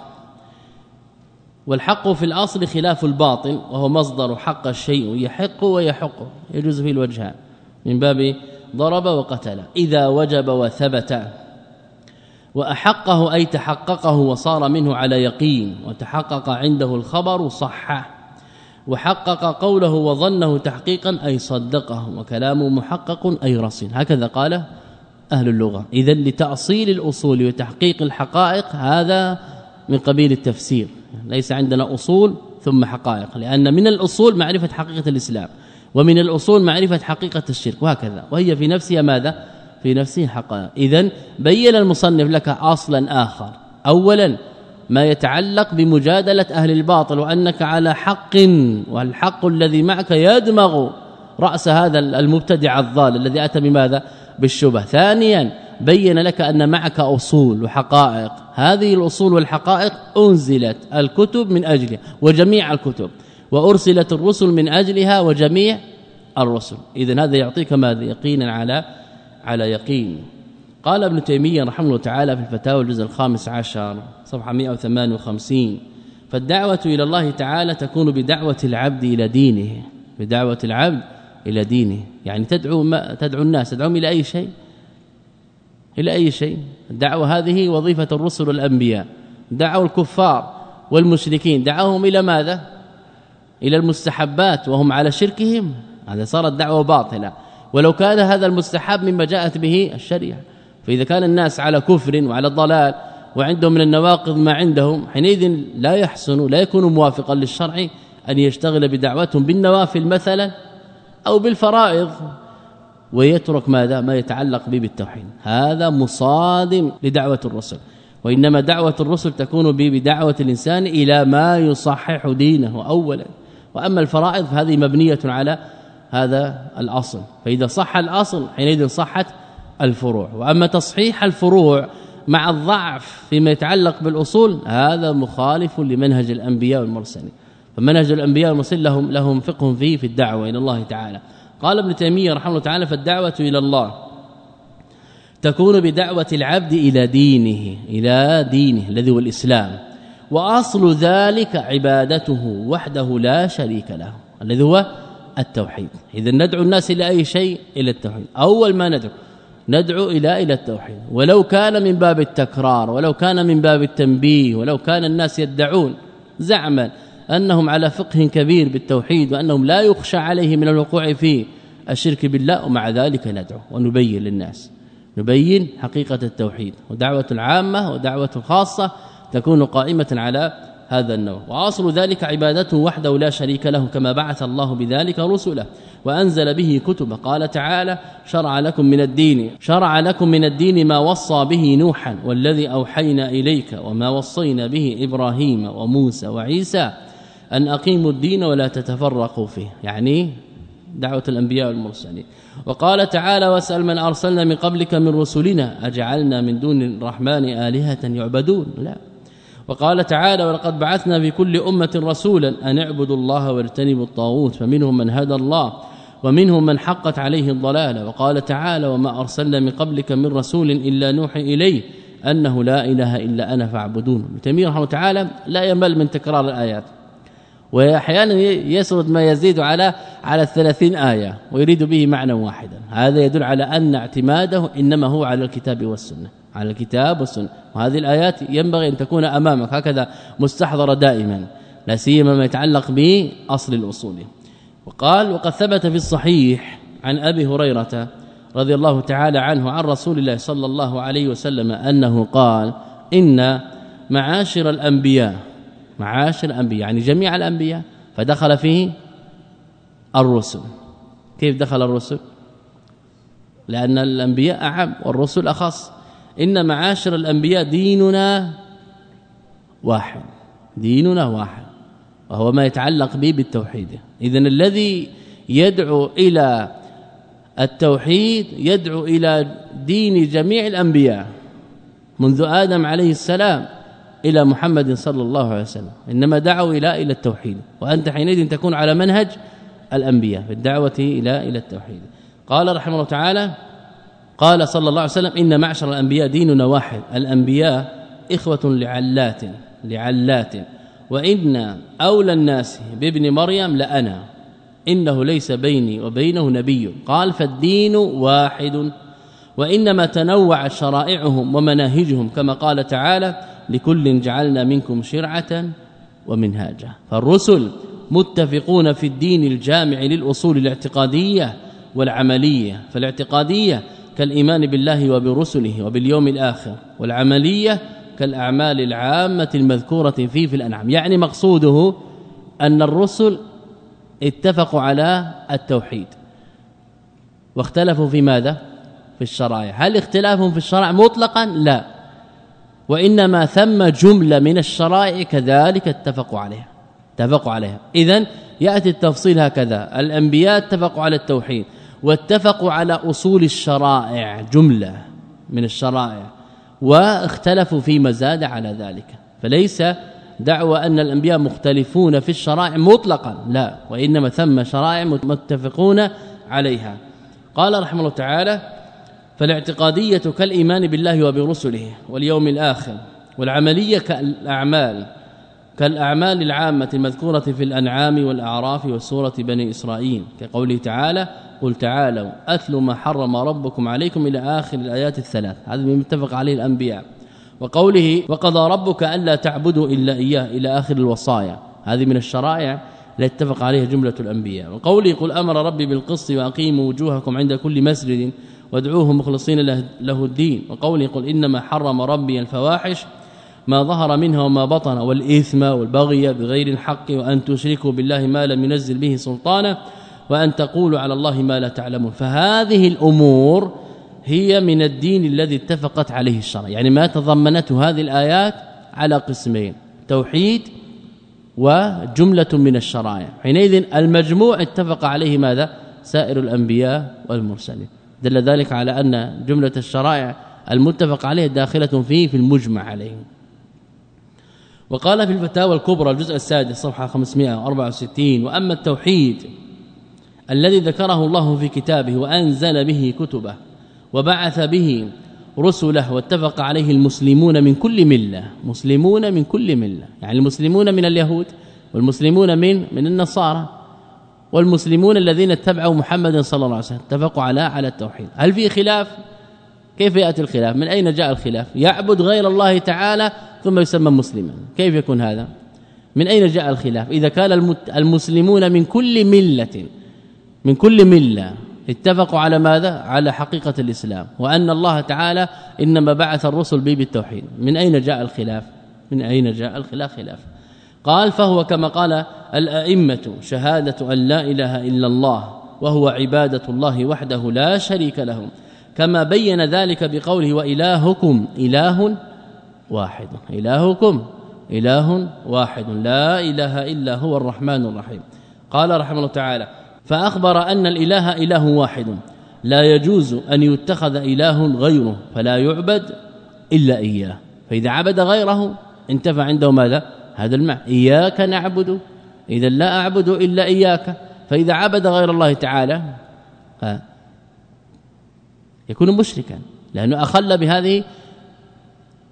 والحق في الأصل خلاف الباطن وهو مصدر حق الشيء يحق ويحق يجوز فيه الوجهان من باب ضرب وقتل إذا وجب وثبت وأحقه أي تحققه وصار منه على يقين وتحقق عنده الخبر صح وحقق قوله وظنه تحقيقا أي صدقه وكلامه محقق أي رصين. هكذا قال أهل اللغة. اذا لتأصيل الأصول وتحقيق الحقائق هذا من قبيل التفسير. ليس عندنا أصول ثم حقائق لأن من الأصول معرفة حقيقة الإسلام ومن الأصول معرفة حقيقة الشرك وهكذا. وهي في نفسها ماذا؟ في نفسه حقائق. اذا بين المصنف لك أصلا آخر. اولا ما يتعلق بمجادلة أهل الباطل وأنك على حق والحق الذي معك يدمغ رأس هذا المبتدع الضال الذي أتى بماذا؟ بالشبه. ثانيا بين لك أن معك أصول وحقائق. هذه الأصول والحقائق أنزلت الكتب من أجلها وجميع الكتب. وأرسلت الرسل من أجلها وجميع الرسل. إذا هذا يعطيك ماذا؟ يقينا على على يقين. قال ابن تيمية رحمه الله تعالى في الفتاوى الجزء الخامس عشر صفحة 158 فالدعوة إلى الله تعالى تكون بدعوة العبد إلى دينه. بدعوة العبد إلى دينه. يعني تدعو ما تدعو الناس تدعوهم إلى أي شيء؟ إلى أي شيء؟ الدعوة هذه وظيفة الرسل والأنبياء. دعوا الكفار والمشركين. دعوهم إلى ماذا؟ إلى المستحبات وهم على شركهم. هذا صارت دعوة باطلة. ولو كان هذا المستحب مما جاءت به الشريعة. فإذا كان الناس على كفر وعلى ضلال وعندهم من النواقض ما عندهم حينئذ لا يحسن لا يكون موافقا للشرع أن يشتغل بدعوتهم بالنوافل مثلا أو بالفرائض ويترك ماذا؟ ما يتعلق به بالتوحيد. هذا مصادم لدعوة الرسل. وإنما دعوة الرسل تكون بدعوة الإنسان إلى ما يصحح دينه أولا. وأما الفرائض فهذه مبنية على هذا الأصل. فإذا صح الأصل حينئذ صحت الفروع. وأما تصحيح الفروع مع الضعف فيما يتعلق بالأصول هذا مخالف لمنهج الأنبياء والمرسلين. فمنهج الأنبياء والمرسلين لهم لهم فقه فيه في الدعوة إلى الله تعالى. قال ابن تيمية رحمه الله تعالى فالدعوة إلى الله تكون بدعوة العبد إلى دينه إلى دينه الذي هو الإسلام. وأصل ذلك عبادته وحده لا شريك له الذي هو التوحيد. اذا ندعو الناس إلى أي شيء؟ إلى التوحيد. أول ما ندعو ندعو إلى إلى التوحيد. ولو كان من باب التكرار ولو كان من باب التنبيه ولو كان الناس يدعون زعما أنهم على فقه كبير بالتوحيد وأنهم لا يخشى عليه من الوقوع في الشرك بالله ومع ذلك ندعو ونبين للناس. نبين حقيقة التوحيد ودعوة العامة ودعوة الخاصة تكون قائمة على هذا النوع. وأصل ذلك عبادته وحده لا شريك له كما بعث الله بذلك رسله. وأنزل به كتبه. قال تعالى شرع لكم من الدين شرع لكم من الدين ما وصى به نوحا والذي أوحينا إليك وما وصينا به إبراهيم وموسى وعيسى أن أقيموا الدين ولا تتفرقوا فيه. يعني دعوة الأنبياء والمرسلين. وقال تعالى واسأل من أرسلنا من قبلك من رسلنا أجعلنا من دون الرحمن آلهة يعبدون؟ لا. وقال تعالى ولقد بعثنا في كل أمة رسولا أن اعبدوا الله واجتنبوا الطاغوت فمنهم من هدى الله ومنهم من حقت عليه الضلالة. وقال تعالى وما أرسلنا من قبلك من رسول إلا نوحي إليه أنه لا إله إلا أنا فاعبدون. تيميه رحمه تعالى لا يمل من تكرار الآيات. وأحيانا يسرد ما يزيد على على الثلاثين آية ويريد به معنى واحدا. هذا يدل على أن اعتماده إنما هو على الكتاب والسنة على الكتاب والسنة. وهذه الآيات ينبغي أن تكون أمامك هكذا مستحضره دائما لا سيما ما يتعلق بأصل الأصول. وقال وقد ثبت في الصحيح عن أبي هريرة رضي الله تعالى عنه عن رسول الله صلى الله عليه وسلم أنه قال إن معاشر الأنبياء معاشر الأنبياء يعني جميع الأنبياء. فدخل فيه الرسل. كيف دخل الرسل؟ لأن الأنبياء أعم والرسل أخص. إن معاشر الأنبياء ديننا واحد ديننا واحد وهو ما يتعلق به بالتوحيد. اذا الذي يدعو إلى التوحيد يدعو إلى دين جميع الأنبياء منذ آدم عليه السلام إلى محمد صلى الله عليه وسلم. إنما دعوا إلى إلى التوحيد. وأنت حينئذ تكون على منهج الأنبياء في الدعوة إلى إلى التوحيد. قال رحمه الله تعالى قال صلى الله عليه وسلم إن معشر الأنبياء ديننا واحد. الأنبياء إخوة لعلات لعلات. وإن أولى الناس بابن مريم لأنا. إنه ليس بيني وبينه نبي. قال فالدين واحد. وإنما تنوعت شرائعهم ومناهجهم كما قال تعالى لكل جعلنا منكم شرعة ومنهاجا. فالرسل متفقون في الدين الجامع للأصول الاعتقادية والعملية. فالاعتقادية كالإيمان بالله وبرسله وباليوم الآخر والعملية كالأعمال العامة المذكورة فيه في الأنعام. يعني مقصوده أن الرسل اتفقوا على التوحيد. واختلفوا في ماذا؟ في الشرائع. هل اختلافهم في الشرع مطلقا؟ لا. وإنما ثم جملة من الشرائع كذلك اتفقوا عليها. اتفقوا عليها. اذا يأتي التفصيل هكذا. الأنبياء اتفقوا على التوحيد واتفقوا على أصول الشرائع جملة من الشرائع واختلفوا في مزاد على ذلك. فليس دعوى أن الأنبياء مختلفون في الشرائع مطلقا لا. وإنما ثم شرائع متفقون عليها. قال رحمه الله تعالى فالاعتقادية كالإيمان بالله وبرسله واليوم الآخر والعملية كالأعمال كالأعمال العامة المذكورة في الأنعام والأعراف وسورة بني إسرائيل. كقوله تعالى قل تعالوا أتلوا ما حرم ربكم عليكم إلى آخر الآيات الثلاث. هذا متفق عليه الأنبياء. وقوله وقضى ربك ألا تعبدوا إلا إياه إلى آخر الوصايا. هذه من الشرائع التي اتفق عليها جملة الأنبياء. وقوله قل أمر ربي بالقسط وأقيموا وجوهكم عند كل مسجد وادعوه مخلصين له الدين. وقوله قل إنما حرم ربي الفواحش ما ظهر منها وما بطن والإثم والبغي بغير الحق وأن تشركوا بالله ما لم ينزل به سلطانا وأن تقولوا على الله ما لا تعلمون. فهذه الأمور هي من الدين الذي اتفقت عليه الشرع. يعني ما تضمنته هذه الآيات على قسمين توحيد وجملة من الشرائع. حينئذ المجموع اتفق عليه ماذا؟ سائر الأنبياء والمرسلين. دل ذلك على أن جملة الشرائع المتفق عليه داخلة فيه في المجمع عليه. وقال في الفتاوى الكبرى الجزء السادس صفحة 564 وأما التوحيد الذي ذكره الله في كتابه وأنزل به كتبه وبعث به رسله واتفق عليه المسلمون من كل ملة مسلمون من كل ملة يعني المسلمون من اليهود والمسلمون من من النصارى والمسلمون الذين اتبعوا محمد صلى الله عليه وسلم اتفقوا على على التوحيد. هل في خلاف؟ كيف يأتي الخلاف؟ من أين جاء الخلاف؟ يعبد غير الله تعالى ثم يسمى مسلما. كيف يكون هذا؟ من أين جاء الخلاف؟ إذا كان المسلمون من كل ملة من كل ملة اتفقوا على ماذا؟ على حقيقة الإسلام. وأن الله تعالى إنما بعث الرسل بالتوحيد. من أين جاء الخلاف؟ من أين جاء الخلاف؟ خلاف. قال فهو كما قال الأئمة شهادة أن لا إله إلا الله وهو عبادة الله وحده لا شريك له. كما بين ذلك بقوله وإلهكم إله واحد إلهكم إله واحد لا إله إلا هو الرحمن الرحيم. قال رحمه الله تعالى فأخبر أن الإله إله واحد لا يجوز أن يتخذ إله غيره فلا يعبد إلا إياه. فإذا عبد غيره انتفى عنده ماذا؟ هذا المعنى إياك نعبد. إذا لا أعبد إلا إياك. فإذا عبد غير الله تعالى يكون مشركا. لأنه أخل بهذه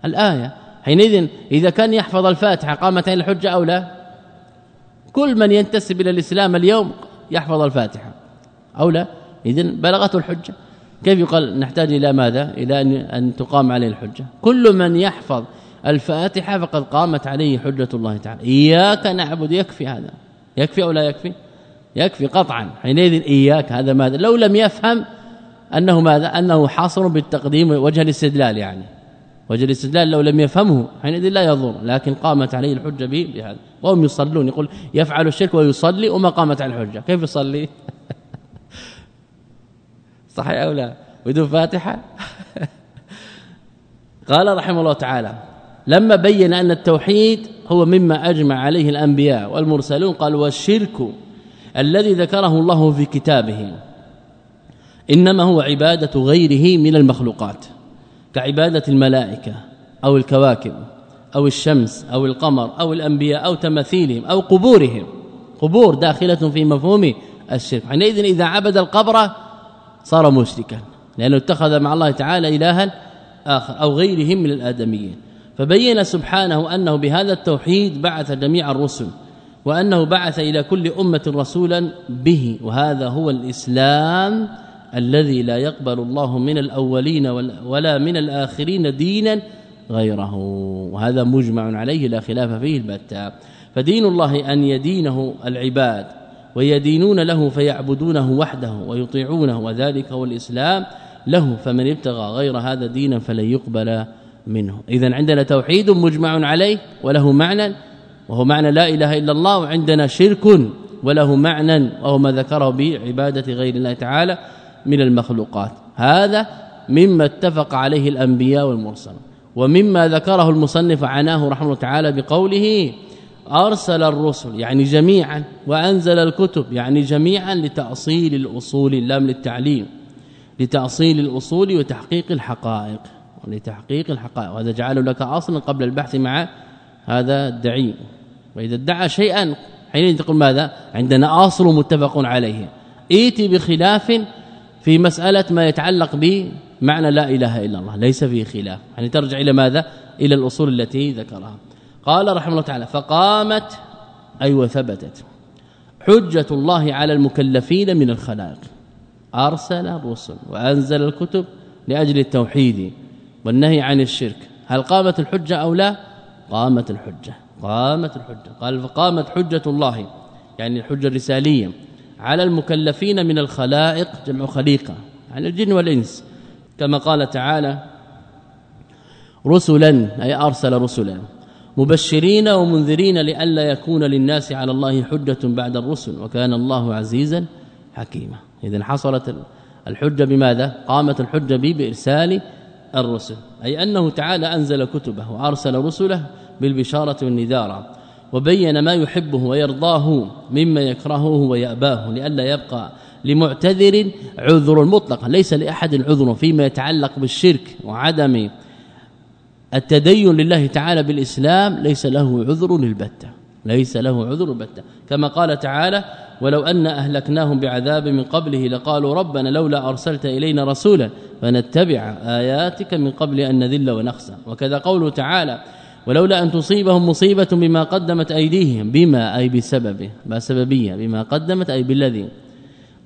الآية. حينئذ إذا كان يحفظ الفاتحة قامت الحجة أو لا؟ كل من ينتسب إلى الإسلام اليوم يحفظ الفاتحة. أو لا؟ اذا بلغته الحجة. كيف يقال نحتاج إلى ماذا؟ إلى أن تقام عليه الحجة. كل من يحفظ الفاتحة فقد قامت عليه حجة الله تعالى. إياك نعبد يكفي هذا. يكفي أو لا يكفي؟ يكفي قطعا. حينئذ إياك هذا ماذا؟ لو لم يفهم أنه ماذا؟ أنه حاصر بالتقديم وجه الاستدلال يعني. وجه الاستدلال لو لم يفهمه حينئذ لا يضر. لكن قامت عليه الحجة به بهذا. وهم يصلون. يقول يفعل الشرك ويصلي وما قامت عليه الحجة. كيف يصلي؟ صحيح أو لا؟ بدون فاتحة؟ قال رحمه الله تعالى لما بين أن التوحيد هو مما أجمع عليه الأنبياء والمرسلون قال والشرك الذي ذكره الله في كتابه إنما هو عبادة غيره من المخلوقات كعبادة الملائكة أو الكواكب أو الشمس أو القمر أو الأنبياء أو تماثيلهم أو قبورهم. قبور داخلة في مفهوم الشرك. حينئذ إذا عبد القبر صار مشركا لأنه اتخذ مع الله تعالى الها آخر أو غيرهم من الآدميين. فبين سبحانه أنه بهذا التوحيد بعث جميع الرسل وأنه بعث إلى كل أمة رسولا به وهذا هو الإسلام الذي لا يقبل الله من الأولين ولا من الآخرين دينا غيره وهذا مجمع عليه لا خلاف فيه البتة. فدين الله أن يدينه العباد ويدينون له فيعبدونه وحده ويطيعونه وذلك هو الإسلام. له فمن ابتغى غير هذا دينا فلن يقبل منه. اذا عندنا توحيد مجمع عليه وله معنى وهو معنى لا إله إلا الله وعندنا شرك وله معنى وهو ما ذكره بعبادة غير الله تعالى من المخلوقات. هذا مما اتفق عليه الأنبياء والمرسلون ومما ذكره المصنف عناه رحمه الله تعالى بقوله أرسل الرسل يعني جميعا وأنزل الكتب يعني جميعا لتأصيل الأصول اللام للتعليم لتأصيل الأصول وتحقيق الحقائق. لتحقيق الحقائق وهذا جعله لك أصلا قبل البحث مع هذا الدعي. وإذا ادعى شيئا حين تقول ماذا؟ عندنا أصل متفق عليه. ائتي بخلاف في مسألة ما يتعلق بمعنى لا إله إلا الله ليس فيه خلاف. يعني ترجع إلى ماذا؟ إلى الأصول التي ذكرها. قال رحمه الله تعالى فقامت اي وثبتت حجة الله على المكلفين من الخلائق. أرسل الرسل وأنزل الكتب لأجل التوحيد. والنهي عن الشرك. هل قامت الحجة أو لا؟ قامت الحجة. قامت الحجة. قال فقامت حجة الله يعني الحجة الرسالية على المكلفين من الخلائق جمع خليقة يعني الجن والإنس. كما قال تعالى رسلا أي أرسل رسلا. مبشرين ومنذرين لئلا يكون للناس على الله حجة بعد الرسل وكان الله عزيزا حكيما. اذا حصلت الحجة بماذا؟ قامت الحجة بإرسال الرسل. أي أنه تعالى أنزل كتبه وأرسل رسله بالبشارة والنذارة وبين ما يحبه ويرضاه مما يكرهه ويأباه لئلا يبقى لمعتذر عذر مطلق ليس لأحد عذر فيما يتعلق بالشرك وعدم التدين لله تعالى بالإسلام ليس له عذر البتة ليس له عذر البتة كما قال تعالى ولو أن أهلكناهم بعذاب من قبله لقالوا ربنا لولا أرسلت إلينا رسولا فنتبع آياتك من قبل أن نذل ونخسى وكذا قوله تعالى ولولا أن تصيبهم مصيبة بما قدمت أيديهم. بما؟ أي بسببه. ما سببية؟ بما قدمت؟ أي بالذي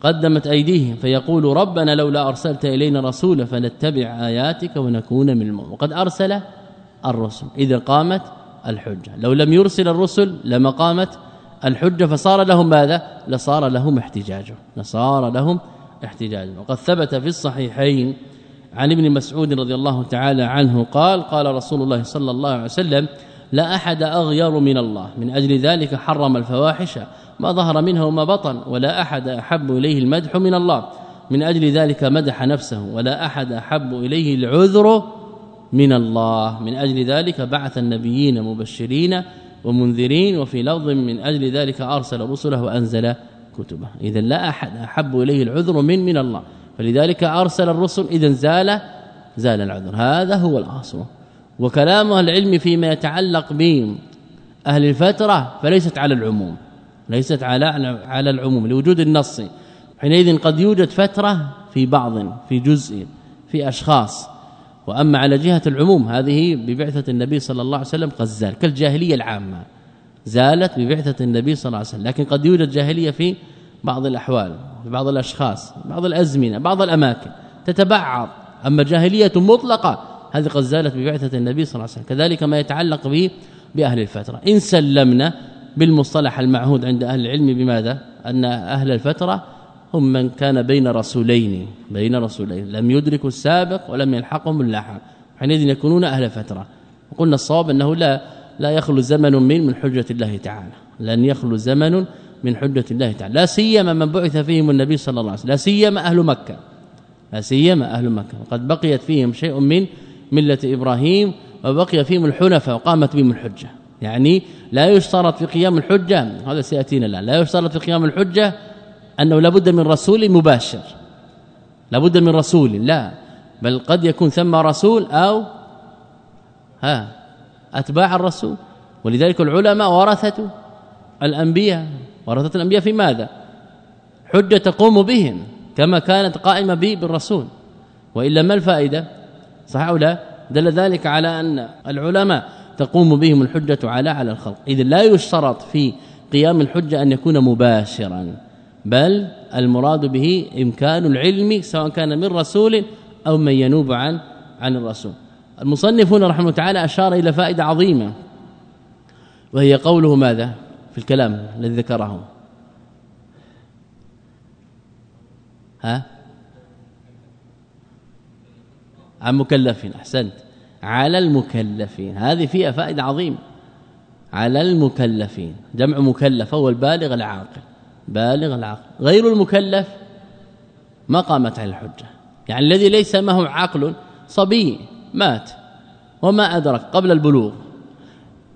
قدمت أيديهم. فيقول ربنا لولا أرسلت إلينا رسولا فنتبع آياتك ونكون من المؤمنين. وقد أرسل الرسل إذا قامت الحجة. لو لم يرسل الرسل لما قامت الحجة فصار لهم ماذا؟ لصار لهم احتجاج لصار لهم احتجاج. وقد ثبت في الصحيحين عن ابن مسعود رضي الله تعالى عنه قال قال رسول الله صلى الله عليه وسلم لا أحد أغير من الله من أجل ذلك حرم الفواحش ما ظهر منها وما بطن ولا أحد أحب إليه المدح من الله من أجل ذلك مدح نفسه ولا أحد أحب إليه العذر من الله من أجل ذلك بعث النبيين مبشرين ومنذرين وفي لفظ من أجل ذلك أرسل رسله وأنزل كتبه. اذا لا أحد أحب إليه العذر من من الله. فلذلك أرسل الرسل اذا زال زال العذر. هذا هو الأصل. وكلام العلم فيما يتعلق بهم أهل الفترة فليست على العموم. ليست على على العموم لوجود النص. حينئذ قد يوجد فترة في بعض في جزء في أشخاص. وأما على جهة العموم هذه ببعثة النبي صلى الله عليه وسلم قد زال كالجاهلية العامة زالت ببعثة النبي صلى الله عليه وسلم لكن قد يوجد جاهلية في بعض الأحوال في بعض الأشخاص بعض الأزمنة بعض الأماكن تتبعض أما جاهلية مطلقة هذه قد زالت ببعثة النبي صلى الله عليه وسلم كذلك ما يتعلق به بأهل الفترة. إن سلمنا بالمصطلح المعهود عند أهل العلم بماذا؟ أن أهل الفترة هم من كان بين رسولين بين رسولين. لم يدركوا السابق ولم يلحقهم اللاحق. حينئذ يكونون أهل فترة. وقلنا الصواب أنه لا لا يخلو زمن من من حجة الله تعالى. لن يخلو زمن من حجة الله تعالى. لا سيما من بعث فيهم النبي صلى الله عليه وسلم. لا سيما أهل مكة. لا سيما أهل مكة. وقد بقيت فيهم شيء من ملة إبراهيم وبقي فيهم الحنفاء وقامت بهم الحجة. يعني لا يشترط في قيام الحجة هذا سيأتينا الآن. لا يشترط في قيام الحجة أنه لابد من رسول مباشر. لابد من رسول لا. بل قد يكون ثم رسول أو ها أتباع الرسول. ولذلك العلماء ورثة الأنبياء. ورثة الأنبياء في ماذا؟ حجة تقوم بهم كما كانت قائمة به بالرسول. وإلا ما الفائدة؟ صح أو لا؟ دل ذلك على أن العلماء تقوم بهم الحجة على على الخلق. اذا لا يشترط في قيام الحجة أن يكون مباشرا. بل المراد به إمكان العلم سواء كان من رسول أو من ينوب عن عن الرسول. المصنفون رحمه الله تعالى أشار إلى فائدة عظيمة وهي قوله ماذا؟ في الكلام الذي ذكره. ها؟ عن مكلفين أحسنت. على المكلفين هذه فيها فائدة عظيمة. على المكلفين جمع مكلف هو البالغ العاقل. بالغ العقل. غير المكلف ما قامت على الحجة. يعني الذي ليس معه عقل صبي مات. وما أدرك قبل البلوغ.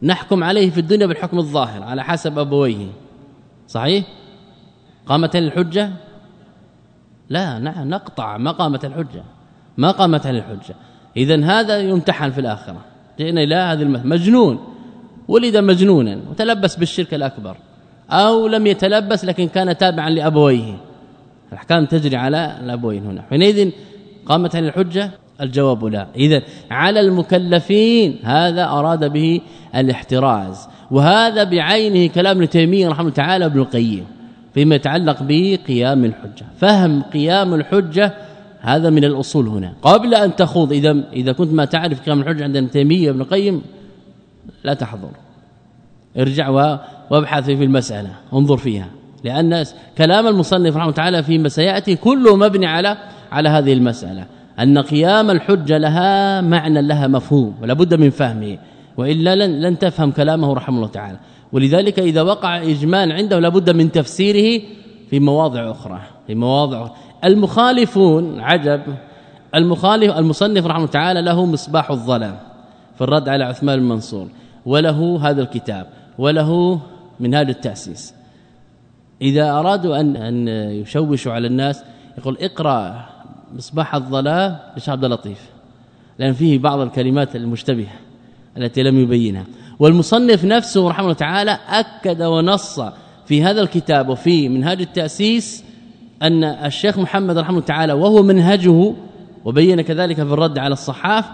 نحكم عليه في الدنيا بالحكم الظاهر على حسب أبويه. صحيح؟ قامت الحجة؟ لا نعم نقطع. ما قامت الحجة. ما قامت الحجة. اذا هذا يمتحن في الآخرة. جئنا إلى هذا مجنون. ولد مجنونا. وتلبس بالشرك الأكبر. أو لم يتلبس لكن كان تابعا لأبويه. الأحكام تجري على الأبوين هنا. حينئذ قامت على الحجة؟ الجواب لا. اذا على المكلفين هذا أراد به الاحتراز. وهذا بعينه كلام ابن تيمية رحمه الله تعالى ابن القيم فيما يتعلق بقيام الحجة. فهم قيام الحجة هذا من الأصول هنا. قبل أن تخوض إذا إذا كنت ما تعرف قيام الحجة عند ابن تيمية ابن القيم لا تحضر. ارجع وابحث في المسألة انظر فيها. لأن كلام المصنف رحمه تعالى فيما سيأتي كله مبني على على هذه المسألة. أن قيام الحجة لها معنى لها مفهوم ولا بد من فهمه. وإلا لن لن تفهم كلامه رحمه الله تعالى. ولذلك إذا وقع إجمال عنده لابد من تفسيره في مواضع أخرى. في مواضع. المخالفون عجب. المخالف المصنف رحمه تعالى له مصباح الظلام في الرد على عثمان المنصور وله هذا الكتاب وله من هذا التأسيس. إذا أرادوا أن أن يشوشوا على الناس يقول اقرأ مصباح الظلام لشيخ عبد اللطيف لأن فيه بعض الكلمات المشتبهة التي لم يبينها. والمصنف نفسه رحمه الله تعالى أكد ونص في هذا الكتاب وفي منهاج التأسيس أن الشيخ محمد رحمه الله تعالى وهو منهجه وبين كذلك في الرد على الصحاف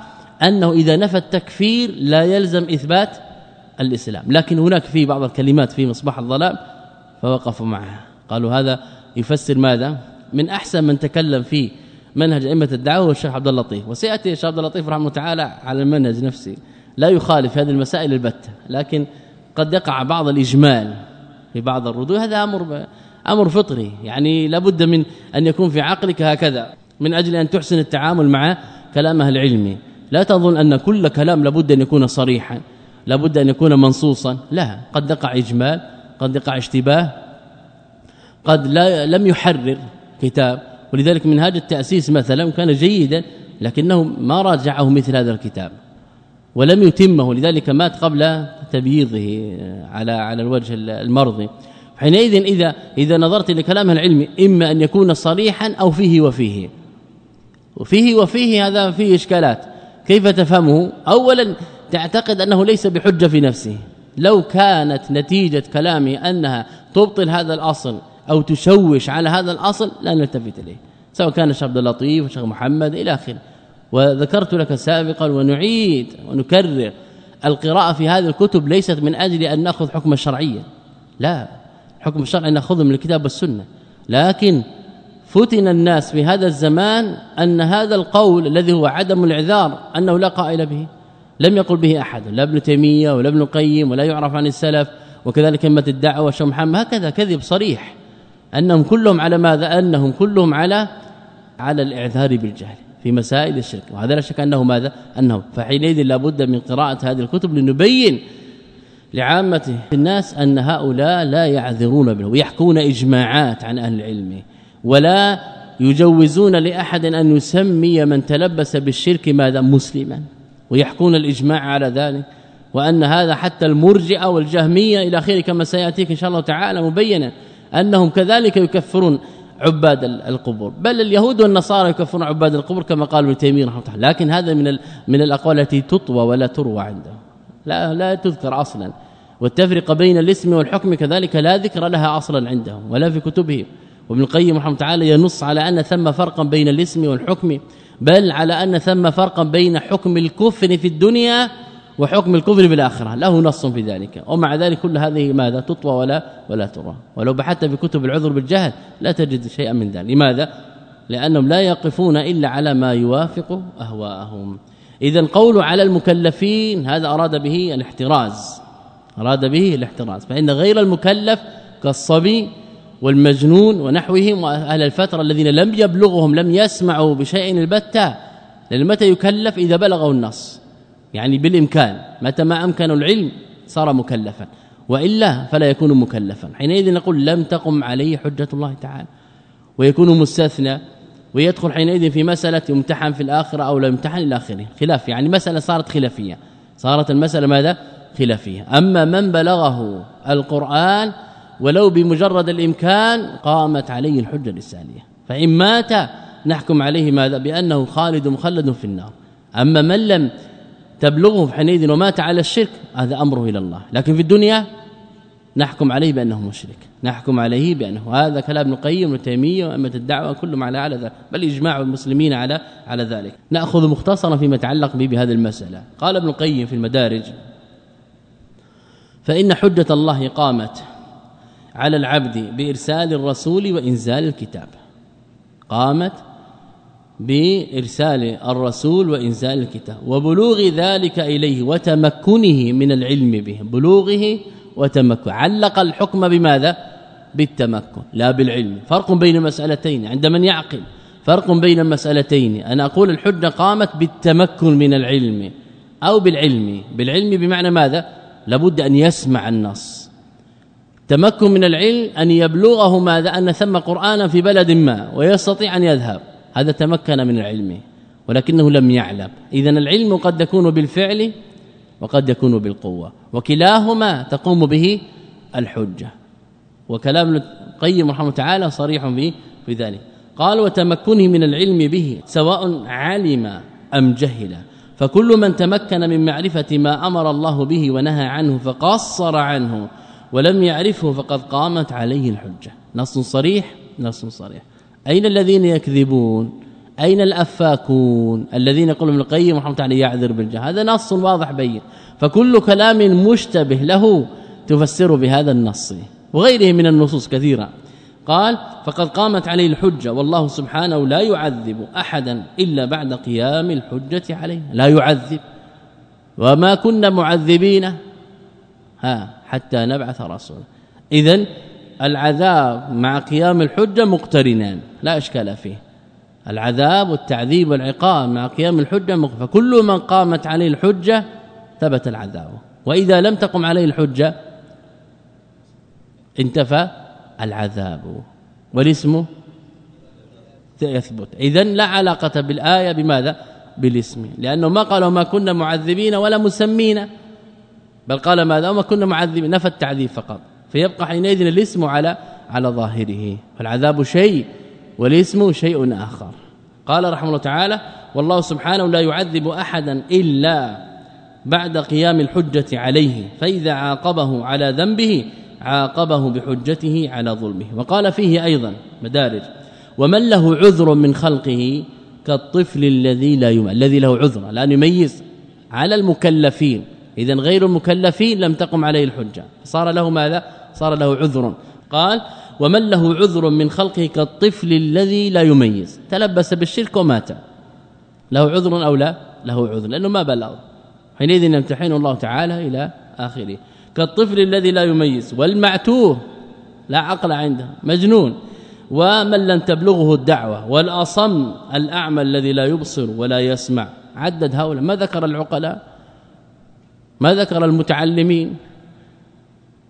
أنه إذا نفى التكفير لا يلزم إثبات الإسلام. لكن هناك في بعض الكلمات في مصباح الظلام فوقفوا معها. قالوا هذا يفسر ماذا؟ من أحسن من تكلم في منهج أئمة الدعوة الشيخ عبد اللطيف. وسيأتي الشيخ عبد اللطيف رحمه الله تعالى على المنهج نفسه. لا يخالف هذه المسائل البتة لكن قد يقع بعض الإجمال في بعض الردود هذا أمر أمر فطري. يعني لابد من أن يكون في عقلك هكذا من أجل أن تحسن التعامل مع كلامه العلمي لا تظن أن كل كلام لابد أن يكون صريحا. لابد أن يكون منصوصا. لا قد يقع إجمال قد يقع اشتباه قد لا لم يحرر كتاب. ولذلك من هذا التأسيس مثلا كان جيدا لكنه ما راجعه مثل هذا الكتاب ولم يتمه. لذلك مات قبل تبييضه على على الوجه المرضي. حينئذ إذا إذا نظرت لكلامه العلمي إما أن يكون صريحا أو فيه وفيه. وفيه وفيه هذا فيه إشكالات. كيف تفهمه؟ اولا تعتقد أنه ليس بحجة في نفسه. لو كانت نتيجة كلامه أنها تبطل هذا الأصل أو تشوش على هذا الأصل لا نلتفت إليه. سواء كان الشيخ عبد اللطيف الشيخ محمد إلى آخره. وذكرت لك سابقا ونعيد ونكرر القراءة في هذه الكتب ليست من أجل أن نأخذ حكم الشرعيه لا حكم الشرعي ناخذه من الكتاب والسنة. لكن فتن الناس في هذا الزمان أن هذا القول الذي هو عدم الإعذار أنه لا قائل به. لم يقل به أحد لا ابن تيمية ولا ابن القيم ولا يعرف عن السلف وكذلك كلمة الدعوة محمد هكذا كذب صريح أنهم كلهم على ماذا؟ أنهم كلهم على على الإعذار بالجهل في مسائل الشرك وهذا لا شك أنه ماذا؟ أنه فحينئذ لابد من قراءة هذه الكتب لنبين لعامة الناس أن هؤلاء لا يعذرون به ويحكون إجماعات عن أهل العلم ولا يجوزون لأحد أن يسمي من تلبس بالشرك ماذا؟ مسلما. ويحكون الإجماع على ذلك وأن هذا حتى المرجئة والجهمية إلى آخره كما سيأتيك إن شاء الله تعالى مبينا أنهم كذلك يكفرون عباد القبور. بل اليهود والنصارى يكفرون عباد القبور كما قال ابن تيمية رحمه الله لكن هذا من من الأقوال التي تطوى ولا تروى عندهم. لا لا تذكر أصلا. والتفرقة بين الاسم والحكم كذلك لا ذكر لها أصلا عندهم ولا في كتبهم. وابن القيم رحمه تعالى ينص على أن ثم فرقا بين الاسم والحكم بل على أن ثم فرقا بين حكم الكفر في الدنيا وحكم الكفر بالاخره له نص في ذلك. ومع ذلك كل هذه ماذا؟ تطوى ولا ولا ترى. ولو بحثت في كتب العذر بالجهل لا تجد شيئا من ذلك. لماذا؟ لأنهم لا يقفون إلا على ما يوافق أهواءهم. إذا القول على المكلفين هذا أراد به الاحتراز. أراد به الاحتراز. فإن غير المكلف كالصبي والمجنون ونحوهم وأهل الفترة الذين لم يبلغهم لم يسمعوا بشيء البتة لأن متى يكلف؟ إذا بلغوا النص. يعني بالإمكان متى ما أمكن العلم صار مكلفا. وإلا فلا يكون مكلفا. حينئذ نقول لم تقم عليه حجة الله تعالى. ويكون مستثنى ويدخل حينئذ في مسألة يمتحن في الآخرة أو لا يمتحن إلى آخره. خلاف يعني مسألة صارت خلافية. صارت المسألة ماذا؟ خلافية. أما من بلغه القرآن ولو بمجرد الإمكان قامت عليه الحجة الرساليه فإن مات نحكم عليه ماذا؟ بأنه خالد مخلد في النار. أما من لم تبلغه حينئذ ومات على الشرك هذا أمره إلى الله. لكن في الدنيا نحكم عليه بأنه مشرك. نحكم عليه بأنه هذا كلام ابن القيم وابن تيمية وأئمة الدعوة كلهم على على ذلك. بل إجماع المسلمين على على ذلك. نأخذ مختصرا فيما يتعلق به بهذه المسألة. قال ابن القيم في المدارج فإن حجة الله قامت على العبد بإرسال الرسول وإنزال الكتاب. قامت بإرسال الرسول وإنزال الكتاب. وبلوغ ذلك إليه وتمكنه من العلم به. بلوغه وتمكن. علق الحكم بماذا؟ بالتمكن لا بالعلم. فرق بين المسألتين عند من يعقل فرق بين المسألتين أنا أقول الحجة قامت بالتمكن من العلم أو بالعلم. بالعلم بمعنى ماذا؟ لابد أن يسمع النص. تمكن من العلم أن يبلغه ماذا؟ أن ثم قرآنا في بلد ما ويستطيع أن يذهب. هذا تمكن من العلم ولكنه لم يعلم. اذا العلم قد يكون بالفعل وقد يكون بالقوة وكلاهما تقوم به الحجة. وكلام القيم رحمه تعالى صريح في ذلك. قال وتمكنه من العلم به سواء علم أم جهل. فكل من تمكن من معرفة ما أمر الله به ونهى عنه فقصر عنه ولم يعرفه فقد قامت عليه الحجة. نص صريح نص صريح. أين الذين يكذبون؟ أين الأفاكون؟ الذين يقول ابن القيم رحمة الله يعذر بالجهل. هذا نص واضح بين. فكل كلام مشتبه له تفسر بهذا النص وغيره من النصوص كثيرة. قال فقد قامت عليه الحجة والله سبحانه لا يعذب أحدا إلا بعد قيام الحجة عليه. لا يعذب. وما كنا معذبين. ها. حتى نبعث رسولا. اذا العذاب مع قيام الحجة مقترنان لا إشكال فيه. العذاب والتعذيب والعقاب مع قيام الحجة فكل من قامت عليه الحجة ثبت العذاب. وإذا لم تقم عليه الحجة انتفى العذاب. والاسم يثبت. اذا لا علاقة بالآية بماذا؟ بالاسم. لأنه ما قالوا ما كنا معذبين ولا مسمين. بل قال ماذا؟ وما كنا معذبين نفى التعذيب فقط. فيبقى حينئذ الاسم على على ظاهره. فالعذاب شيء والاسم شيء آخر. قال رحمه الله تعالى والله سبحانه لا يعذب أحدا إلا بعد قيام الحجة عليه فإذا عاقبه على ذنبه عاقبه بحجته على ظلمه. وقال فيه أيضا مدارج ومن له عذر من خلقه كالطفل الذي لا يميز الذي له عذر لا يميز على المكلفين. اذا غير المكلفين لم تقم عليه الحجة. صار له ماذا؟ صار له عذر. قال ومن له عذر من خلقه كالطفل الذي لا يميز. تلبس بالشرك ومات. له عذر أو لا؟ له عذر لأنه ما بلغ. حينئذ يمتحن الله تعالى إلى آخره. كالطفل الذي لا يميز. والمعتوه لا عقل عنده. مجنون. ومن لم تبلغه الدعوة. والأصم الأعمى الذي لا يبصر ولا يسمع. عدد هؤلاء. ما ذكر العقلاء؟ ما ذكر المتعلمين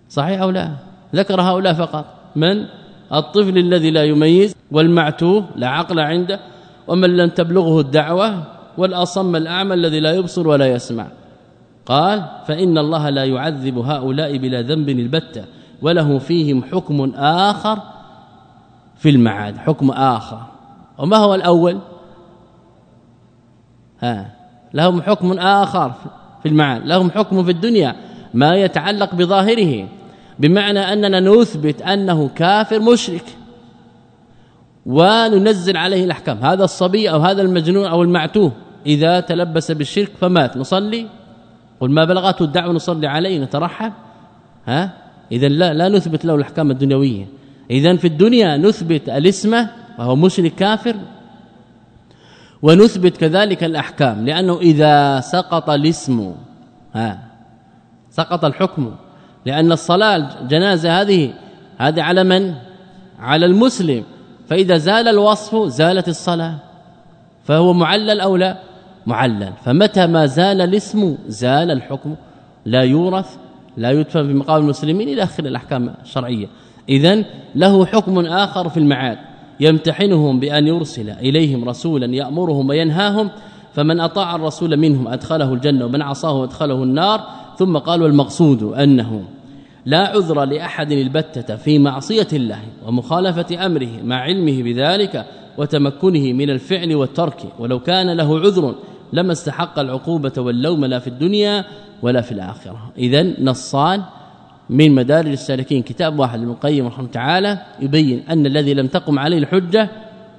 صحيح أو لا؟ ذكر هؤلاء فقط. من؟ الطفل الذي لا يميز والمعتوه لا عقل عنده ومن لم تبلغه الدعوة والأصم الأعمى الذي لا يبصر ولا يسمع. قال فإن الله لا يعذب هؤلاء بلا ذنب البتة وله فيهم حكم آخر في المعاد حكم آخر. وما هو الأول؟ ها لهم حكم آخر. في المعاد لهم حكم في الدنيا ما يتعلق بظاهره. بمعنى أننا نثبت أنه كافر مشرك. وننزل عليه الأحكام. هذا الصبي أو هذا المجنون أو المعتوه إذا تلبس بالشرك فمات. نصلي؟ قل ما بلغته الدعوة نصلي عليه نترحم. ها؟ اذا لا لا نثبت له الأحكام الدنيوية. اذا في الدنيا نثبت الاسم وهو مشرك كافر. ونثبت كذلك الأحكام لأنه إذا سقط الاسم ها سقط الحكم لأن الصلاة الجنازة هذه هذه على من؟ على المسلم. فإذا زال الوصف زالت الصلاة. فهو معلل أو لا؟ معلل. فمتى ما زال الاسم زال الحكم. لا يورث لا يدفن في مقام المسلمين إلى آخر الأحكام الشرعية. اذا له حكم آخر في المعاد. يمتحنهم بأن يرسل إليهم رسولا يأمرهم وينهاهم فمن أطاع الرسول منهم أدخله الجنة ومن عصاه أدخله النار. ثم قال والمقصود أنه لا عذر لأحد البتة في معصية الله ومخالفة أمره مع علمه بذلك وتمكنه من الفعل والترك. ولو كان له عذر لما استحق العقوبة واللوم لا في الدنيا ولا في الآخرة. اذا نصان من مدارج السالكين. كتاب واحد ابن القيم رحمه تعالى يبين أن الذي لم تقم عليه الحجة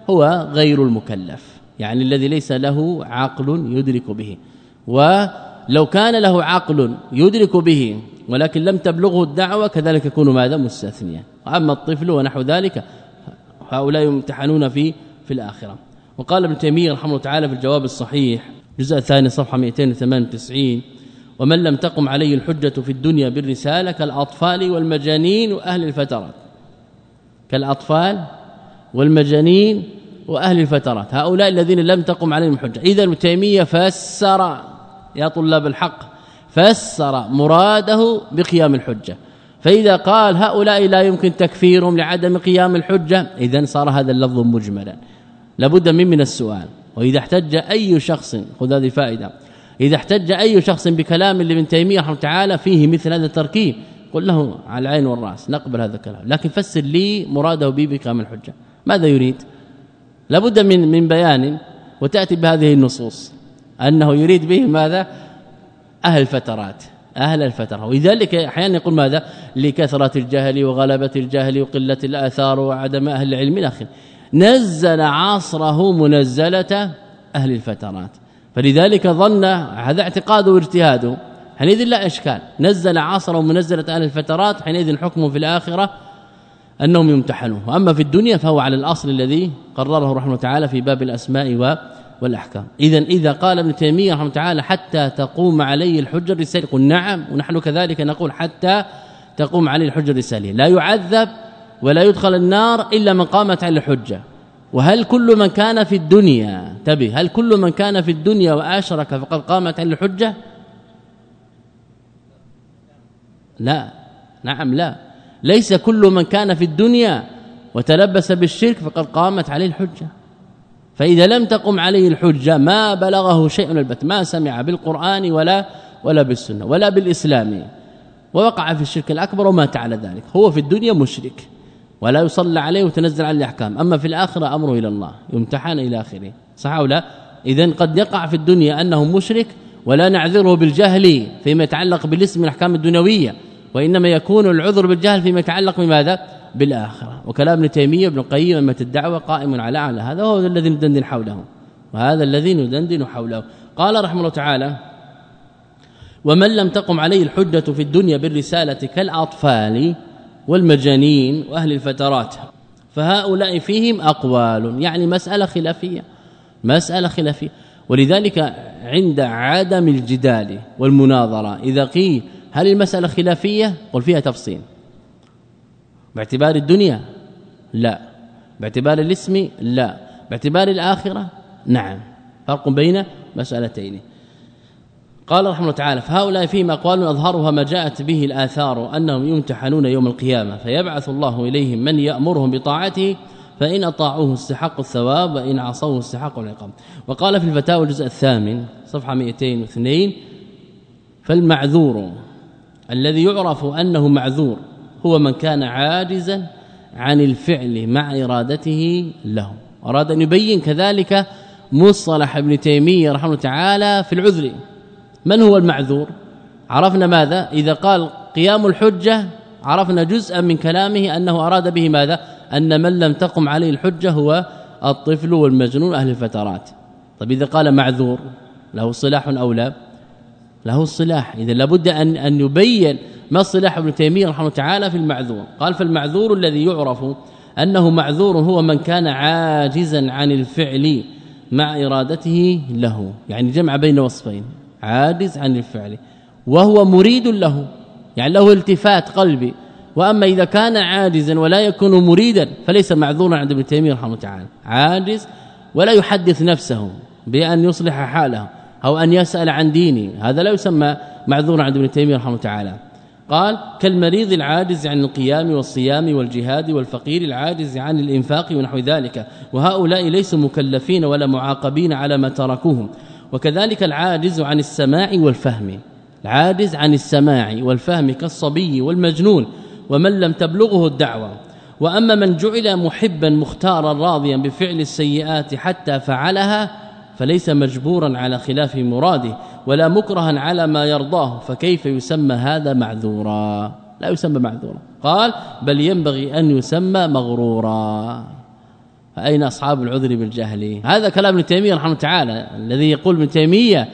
هو غير المكلف يعني الذي ليس له عقل يدرك به. ولو كان له عقل يدرك به ولكن لم تبلغه الدعوة كذلك يكون ماذا؟ مستثنيا. اما الطفل ونحو ذلك هؤلاء يمتحنون في في الآخرة. وقال ابن تيمية رحمه الله تعالى في الجواب الصحيح الجزء الثاني صفحة 298 ومن لم تقم عليه الحجة في الدنيا بالرسالة كالأطفال والمجانين وأهل الفترات. كالأطفال والمجانين وأهل الفترات. هؤلاء الذين لم تقم عليهم الحجه إذا ابن تيمية فسر يا طلاب الحق فسر مراده بقيام الحجة. فإذا قال هؤلاء لا يمكن تكفيرهم لعدم قيام الحجة اذا صار هذا اللفظ مجملا. لابد من من السؤال. وإذا احتج أي شخص خذ هذه فائدة إذا احتج أي شخص بكلام لابن تيمية رحمه تعالى فيه مثل هذا التركيب قل له على العين والرأس نقبل هذا الكلام لكن فسر لي مراده به بقيام الحجة. ماذا يريد؟ لابد من من بيان وتأتي بهذه النصوص أنه يريد به ماذا؟ أهل الفترات أهل الفترة. ولذلك أحيانا يقول ماذا؟ لكثرة الجهل وغلبة الجهل وقلة الآثار وعدم أهل العلم إلى آخره. نزل عصره منزلة أهل الفترات. فلذلك ظن هذا اعتقاده واجتهاده حينئذ لا إشكال. نزل عصره منزلة أهل الفترات حينئذ حكمه في الآخرة أنهم يمتحنون. وأما في الدنيا فهو على الأصل الذي قرره رحمه تعالى في باب الأسماء والأحكام. اذا إذا قال ابن تيمية رحمه تعالى حتى تقوم عليه الحجه الرساليه قل نعم ونحن كذلك نقول حتى تقوم عليه الحجه الرساليه لا يعذب ولا يدخل النار إلا من قامت عليه الحجة. وهل كل من كان في الدنيا تبي هل كل من كان في الدنيا وآشرك فقد قامت عليه الحجة؟ لا نعم لا. ليس كل من كان في الدنيا وتلبس بالشرك فقد قامت عليه الحجة. فإذا لم تقم عليه الحجة ما بلغه شيء من البت ما سمع بالقرآن ولا ولا بالسنة ولا بالإسلام. ووقع في الشرك الأكبر ومات على ذلك. هو في الدنيا مشرك. ولا يصلى عليه وتنزل عليه الأحكام. أما في الآخرة أمره إلى الله يمتحن إلى آخره. صح أو لا؟ اذا قد يقع في الدنيا أنه مشرك ولا نعذره بالجهل فيما يتعلق بالاسم من الاحكام الدنيوية وإنما يكون العذر بالجهل فيما يتعلق بماذا؟ بالآخرة. وكلام ابن تيمية ابن القيم امه الدعوة قائم على على هذا هو الذي ندندن حوله. وهذا الذي ندندن حوله. قال رحمه الله تعالى ومن لم تقم عليه الحجة في الدنيا بالرسالة كالأطفال والمجانين وأهل الفترات. فهؤلاء فيهم أقوال يعني مسألة خلافية مسألة خلافية. ولذلك عند عدم الجدال والمناظرة إذا قيل هل المسألة خلافية قل فيها تفصيل. باعتبار الدنيا لا. باعتبار الاسم لا. باعتبار الآخرة نعم. فرق بين مسألتين. قال رحمه الله تعالى فهؤلاء فيهم أقوال أظهرها ما جاءت به الآثار أنهم يمتحنون يوم القيامة فيبعث الله إليهم من يأمرهم بطاعته فإن أطاعوه استحقوا الثواب وإن عصوه استحقوا العقاب. وقال في الفتاوى الجزء الثامن صفحة 202 فالمعذور الذي يعرف أنه معذور هو من كان عاجزا عن الفعل مع إرادته له. أراد أن يبين كذلك مصطلح ابن تيمية رحمه الله تعالى في العذر. من هو المعذور؟ عرفنا ماذا؟ إذا قال قيام الحجة عرفنا جزءا من كلامه أنه أراد به ماذا؟ أن من لم تقم عليه الحجة هو الطفل والمجنون أهل الفترات. طيب إذا قال معذور له صلاح أو لا؟ له الصلاح إذا لابد أن أن يبين ما صلاح ابن تيمية رحمه الله تعالى في المعذور. قال فالمعذور الذي يعرف أنه معذور هو من كان عاجزا عن الفعل مع إرادته له. يعني جمع بين وصفين. عاجز عن الفعل. وهو مريد له يعني له التفات قلبي. وأما إذا كان عاجزا ولا يكون مريدا فليس معذورا عند ابن تيمية رحمه الله تعالى. عاجز ولا يحدث نفسه بأن يصلح حاله أو أن يسأل عن دينه. هذا لا يسمى معذورا عند ابن تيمية رحمه الله تعالى. قال كالمريض العاجز عن القيام والصيام والجهاد والفقير العاجز عن الإنفاق ونحو ذلك. وهؤلاء ليسوا مكلفين ولا معاقبين على ما تركوهم. وكذلك العاجز عن السماع والفهم. العاجز عن السماع والفهم كالصبي والمجنون ومن لم تبلغه الدعوة. وأما من جعل محبا مختارا راضيا بفعل السيئات حتى فعلها فليس مجبورا على خلاف مراده ولا مكرها على ما يرضاه فكيف يسمى هذا معذورا؟ لا يسمى معذورا. قال بل ينبغي أن يسمى مغرورا. فاين أصحاب العذر بالجهل؟ هذا كلام ابن تيمية رحمه الله تعالى الذي يقول ابن تيمية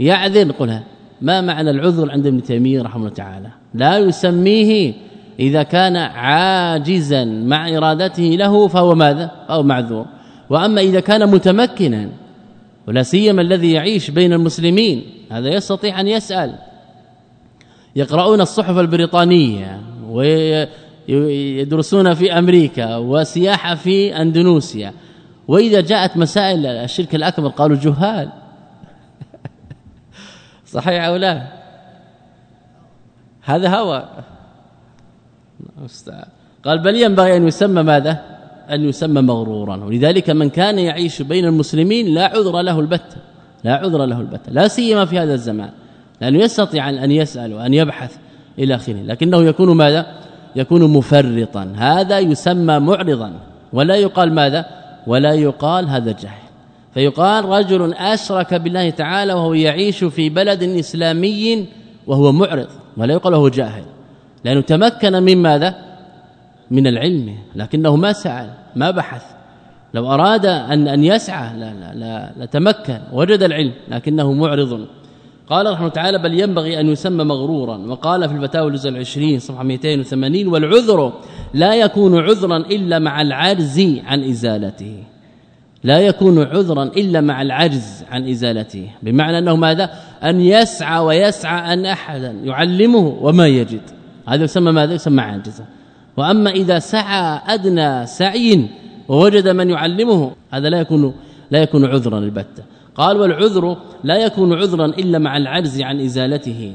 يعذر قلها ما معنى العذر عند ابن تيمية رحمه الله تعالى؟ لا يسميه إذا كان عاجزا مع إرادته له فهو ماذا؟ فهو معذور. وأما إذا كان متمكنا ولا سيما الذي يعيش بين المسلمين هذا يستطيع أن يسأل. يقرؤون الصحف البريطانية ويدرسون في أمريكا وسياحة في أندونيسيا. وإذا جاءت مسائل الشرك الأكبر قالوا جهال. صحيح أو لا؟ هذا هوى قال بل ينبغي أن يسمى ماذا؟ أن يسمى مغرورا. ولذلك من كان يعيش بين المسلمين لا عذر له البتة. لا عذر له البتة. لا سيما في هذا الزمان. لأنه يستطيع أن يسأل وأن يبحث إلى آخره. لكنه يكون ماذا؟ يكون مفرطا. هذا يسمى معرضا. ولا يقال ماذا؟ ولا يقال هذا جاهل فيقال رجل أشرك بالله تعالى وهو يعيش في بلد إسلامي وهو معرض. ولا يقال له جاهل. لأنه تمكن من ماذا؟ من العلم. لكنه ما سعى ما بحث. لو أراد ان أن يسعى لا لا لا لتمكن وجد العلم لكنه معرض. قال رحمه تعالى بل ينبغي أن يسمى مغرورا وقال في الفتاوى الجزء العشرين صفحة 280 والعذر لا يكون عذرا إلا مع العجز عن إزالته. لا يكون عذرا إلا مع العجز عن إزالته. بمعنى أنه ماذا؟ أن يسعى ويسعى أن أحدا يعلمه وما يجد. هذا يسمى ماذا؟ يسمى عاجزا. وأما إذا سعى أدنى سعي ووجد من يعلمه هذا لا يكون لا يكون عذرا البتة قال والعذر لا يكون عذرا إلا مع العجز عن إزالته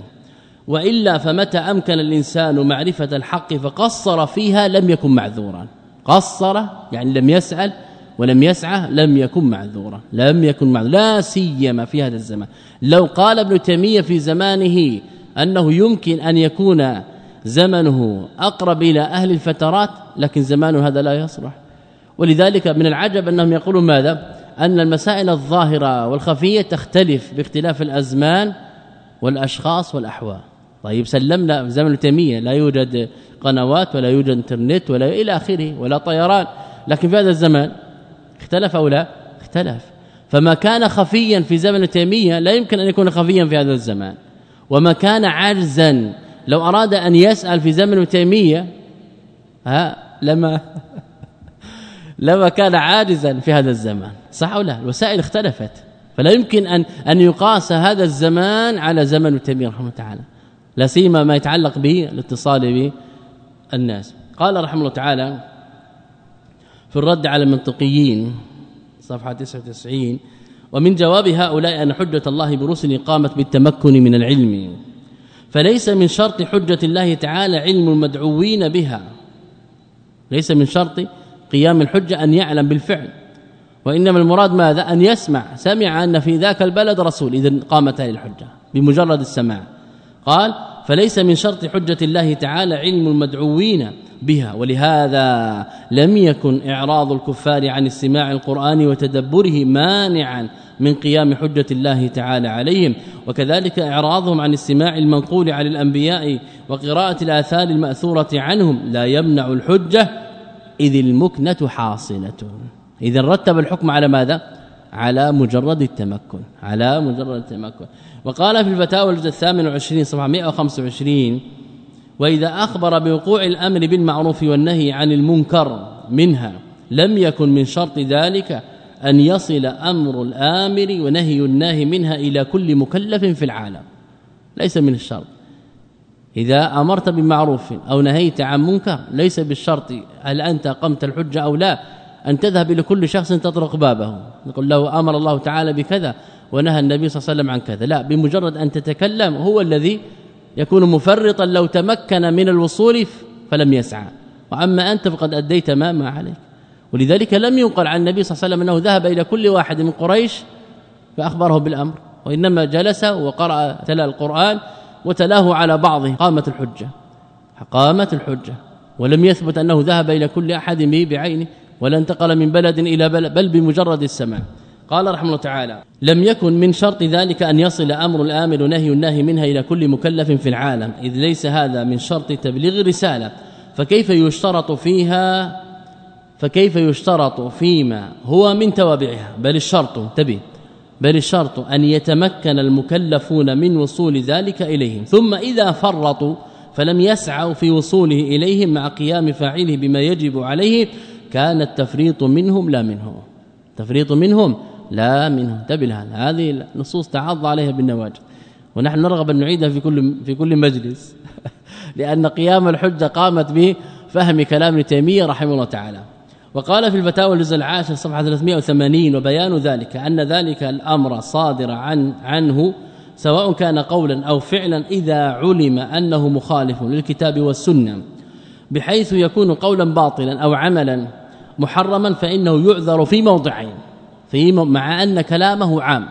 وإلا فمتى أمكن الإنسان معرفة الحق فقصر فيها لم يكن معذورا. قصر يعني لم يسأل ولم يسعى لم يكن معذورا لم يكن معذورا لا سيما في هذا الزمان. لو قال ابن تيمية في زمانه أنه يمكن أن يكون زمنه أقرب إلى أهل الفترات لكن زمانه هذا لا يصلح. ولذلك من العجب أنهم يقولون ماذا؟ أن المسائل الظاهرة والخفية تختلف باختلاف الأزمان والأشخاص والأحوال. طيب سلمنا في زمن تيمية لا يوجد قنوات ولا يوجد إنترنت ولا إلى آخره ولا طيران. لكن في هذا الزمان اختلف أو لا؟ اختلف. فما كان خفيا في زمن تيمية لا يمكن أن يكون خفيا في هذا الزمان. وما كان عجزا لو أراد أن يسأل في زمن تيمية ها لما لما كان عاجزا في هذا الزمان. صح أو لا؟ الوسائل اختلفت. فلا يمكن أن أن يقاس هذا الزمان على زمن تيميه رحمه الله تعالى. لا سيما ما يتعلق به الاتصال بالناس. قال رحمه الله تعالى في الرد على المنطقيين صفحة 99 ومن جواب هؤلاء أن حجة الله برسل قامت بالتمكن من العلم. فليس من شرط حجة الله تعالى علم المدعوين بها. ليس من شرط قيام الحجة أن يعلم بالفعل. وإنما المراد ماذا؟ أن يسمع. سمع أن في ذاك البلد رسول إذا قامت هذه الحجة بمجرد السماع. قال فليس من شرط حجة الله تعالى علم المدعوين بها. ولهذا لم يكن إعراض الكفار عن استماع القرآن وتدبره مانعا من قيام حجة الله تعالى عليهم. وكذلك إعراضهم عن استماع المنقول عن الأنبياء وقراءة الآثار المأثورة عنهم. لا يمنع الحجة إذ المكنة حاصلة. اذا رتب الحكم على ماذا؟ على مجرد التمكن على مجرد التمكن. وقال في الفتاوى الجزء الثامن والعشرين صفحة 125 وإذا أخبر بوقوع الأمر بالمعروف والنهي عن المنكر منها لم يكن من شرط ذلك أن يصل أمر الآمر ونهي الناهي منها إلى كل مكلف في العالم. ليس من الشرط. إذا أمرت بمعروف أو نهيت عن منكر ليس بالشرط هل أنت قمت الحجة أو لا أن تذهب إلى كل شخص تطرق بابه. نقول له أمر الله تعالى بكذا ونهى النبي صلى الله عليه وسلم عن كذا. لا بمجرد أن تتكلم هو الذي يكون مفرطا لو تمكن من الوصول فلم يسعى. وأما أنت فقد أديت ما ما عليك. ولذلك لم ينقل عن النبي صلى الله عليه وسلم أنه ذهب إلى كل واحد من قريش فأخبره بالأمر. وإنما جلس وقرأ تلا القرآن وتلاه على بعضه قامت الحجة. قامت الحجة ولم يثبت أنه ذهب إلى كل أحد به بعينه ولا انتقل من بلد إلى بلد بل بمجرد السماع. قال رحمه الله تعالى لم يكن من شرط ذلك أن يصل أمر الآمر نهي الناهي منها إلى كل مكلف في العالم إذ ليس هذا من شرط تبليغ الرسالة. فكيف يشترط فيها فكيف يشترط فيما هو من توابعها؟ بل الشرط تبي بل الشرط أن يتمكن المكلفون من وصول ذلك إليهم. ثم إذا فرطوا فلم يسعوا في وصوله إليهم مع قيام فاعله بما يجب عليه كان التفريط منهم لا منهم. تفريط منهم لا منهم. انتبه هذه النصوص تعض عليها بالنواجذ. ونحن نرغب أن نعيدها في كل في كل مجلس. لأن قيام الحجة قامت بفهم كلام ابن تيمية رحمه الله تعالى. وقال في الفتاوى الجزء العاشر صفحة 380 وبيان ذلك أن ذلك الأمر صادر عن عنه سواء كان قولا أو فعلا إذا علم أنه مخالف للكتاب والسنة بحيث يكون قولا باطلا أو عملا محرما فإنه يعذر في موضعين في مع أن كلامه عام.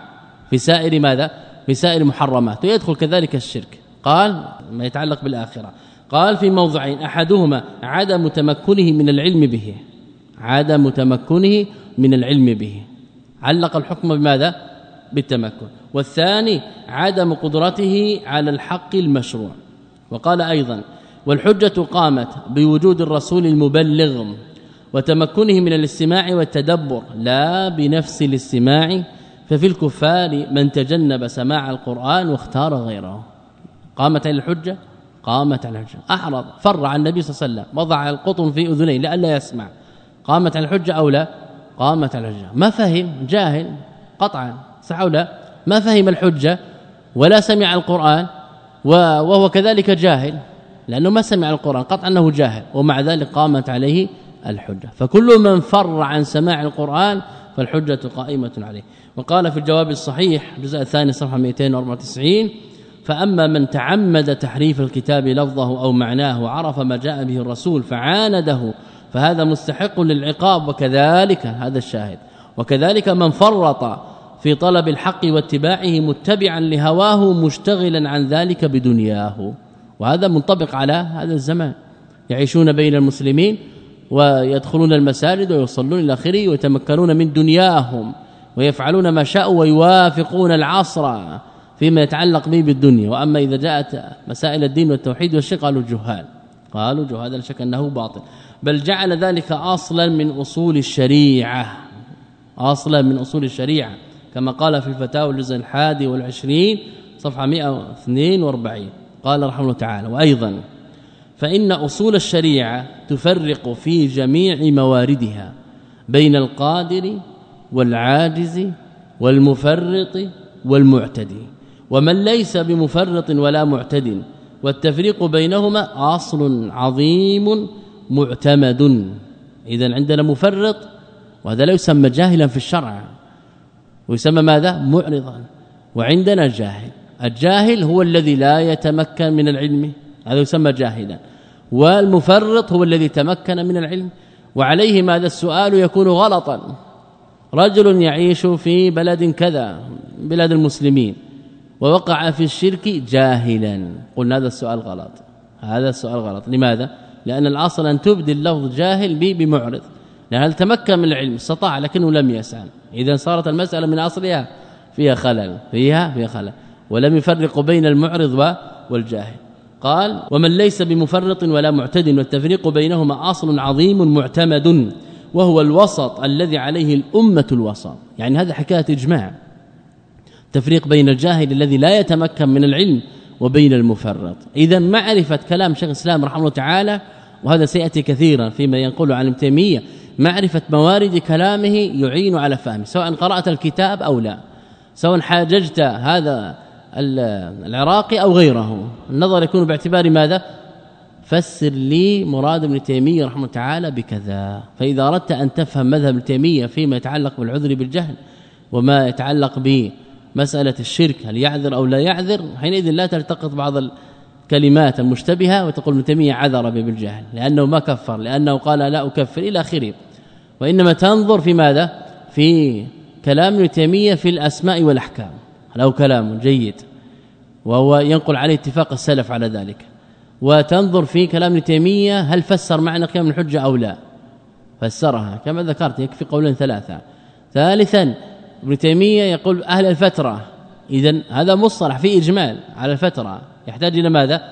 في سائر ماذا؟ في سائر محرمات ويدخل كذلك الشرك. قال ما يتعلق بالآخرة قال في موضعين أحدهما عدم تمكنه من العلم به. عدم تمكنه من العلم به. علق الحكم بماذا؟ بالتمكن. والثاني عدم قدرته على الحق المشروع. وقال أيضا والحجة قامت بوجود الرسول المبلغ وتمكنه من الاستماع والتدبر لا بنفس الاستماع. ففي الكفار من تجنب سماع القرآن واختار غيره. قامت على الحجة؟ قامت على الحجة. أحرض فر عن النبي صلى الله عليه وسلم وضع القطن في أذنيه لئلا يسمع. قامت على الحجة أو لا؟ قامت على الحجة. ما فهم؟ جاهل. قطعا. صح أو لا؟ ما فهم الحجة ولا سمع القرآن وهو كذلك جاهل. لأنه ما سمع القرآن. قطعا أنه جاهل. ومع ذلك قامت عليه الحجة. فكل من فر عن سماع القرآن فالحجة قائمة عليه. وقال في الجواب الصحيح الجزء الثاني صفحة 294 فأما من تعمد تحريف الكتاب لفظه أو معناه وعرف ما جاء به الرسول فعانده فهذا مستحق للعقاب وكذلك هذا الشاهد. وكذلك من فرط في طلب الحق واتباعه متبعا لهواه مشتغلا عن ذلك بدنياه. وهذا منطبق على هذا الزمان. يعيشون بين المسلمين ويدخلون المساجد ويصلون إلى آخره ويتمكنون من دنياهم ويفعلون ما شاءوا ويوافقون العصر فيما يتعلق به بالدنيا. وأما إذا جاءت مسائل الدين والتوحيد والشرك قالوا جهال. قالوا جهال لا شك أنه باطل. بل جعل ذلك أصلا من أصول الشريعة أصلا من أصول الشريعة. كما قال في الفتاوى الجزء الحادي والعشرين صفحة 142 قال رحمه الله تعالى وأيضا فإن أصول الشريعة تفرق في جميع مواردها بين القادر والعاجز والمفرط والمعتدي. ومن ليس بمفرط ولا معتد والتفريق بينهما أصل عظيم معتمد. اذا عندنا مفرط وهذا لا يسمى جاهلا في الشرع. ويسمى ماذا؟ معرضا. وعندنا جاهل الجاهل هو الذي لا يتمكن من العلم. هذا يسمى جاهلا. والمفرط هو الذي تمكن من العلم. وعليه ماذا؟ السؤال يكون غلطا. رجل يعيش في بلد كذا بلاد المسلمين ووقع في الشرك جاهلا. قلنا هذا السؤال غلط. هذا السؤال غلط. لماذا؟ لأن الأصل أن تبدي اللفظ جاهل بمعرض. لأن هل تمكن من العلم؟ استطاع لكنه لم يسأل. اذا صارت المسألة من أصلها فيها خلل فيها فيها خلل. ولم يفرق بين المعرض والجاهل. قال ومن ليس بمفرط ولا معتد والتفريق بينهما أصل عظيم معتمد وهو الوسط الذي عليه الأمة الوسط. يعني هذا حكاية إجماع. تفريق بين الجاهل الذي لا يتمكن من العلم وبين المفرط. إذا معرفة كلام شيخ الإسلام رحمه الله تعالى وهذا سيأتي كثيرا فيما ينقل عن تيمية معرفة موارد كلامه يعين على فهمه سواء قرأت الكتاب أو لا سواء حاججت هذا العراقي أو غيره. النظر يكون باعتبار ماذا؟ فسر لي مراد ابن تيمية رحمه الله تعالى بكذا. فإذا أردت أن تفهم مذهب ابن تيمية فيما يتعلق بالعذر بالجهل وما يتعلق بمساله الشرك هل يعذر أو لا يعذر؟ حينئذ لا تلتقط بعض الكلمات المشتبهة وتقول ابن تيمية عذر بالجهل لأنه ما كفر لأنه قال لا أكفر إلى آخره. وإنما تنظر في ماذا؟ في كلام ابن تيمية في الأسماء والأحكام. له كلام جيد؟ وهو ينقل عليه اتفاق السلف على ذلك. وتنظر في كلام ابن تيمية هل فسر معنى قيام الحجة أو لا؟ فسرها كما ذكرت يكفي قولا ثلاثة. ثالثا ابن تيمية يقول أهل الفترة. اذا هذا مصطلح فيه إجمال على الفترة. يحتاج إلى ماذا؟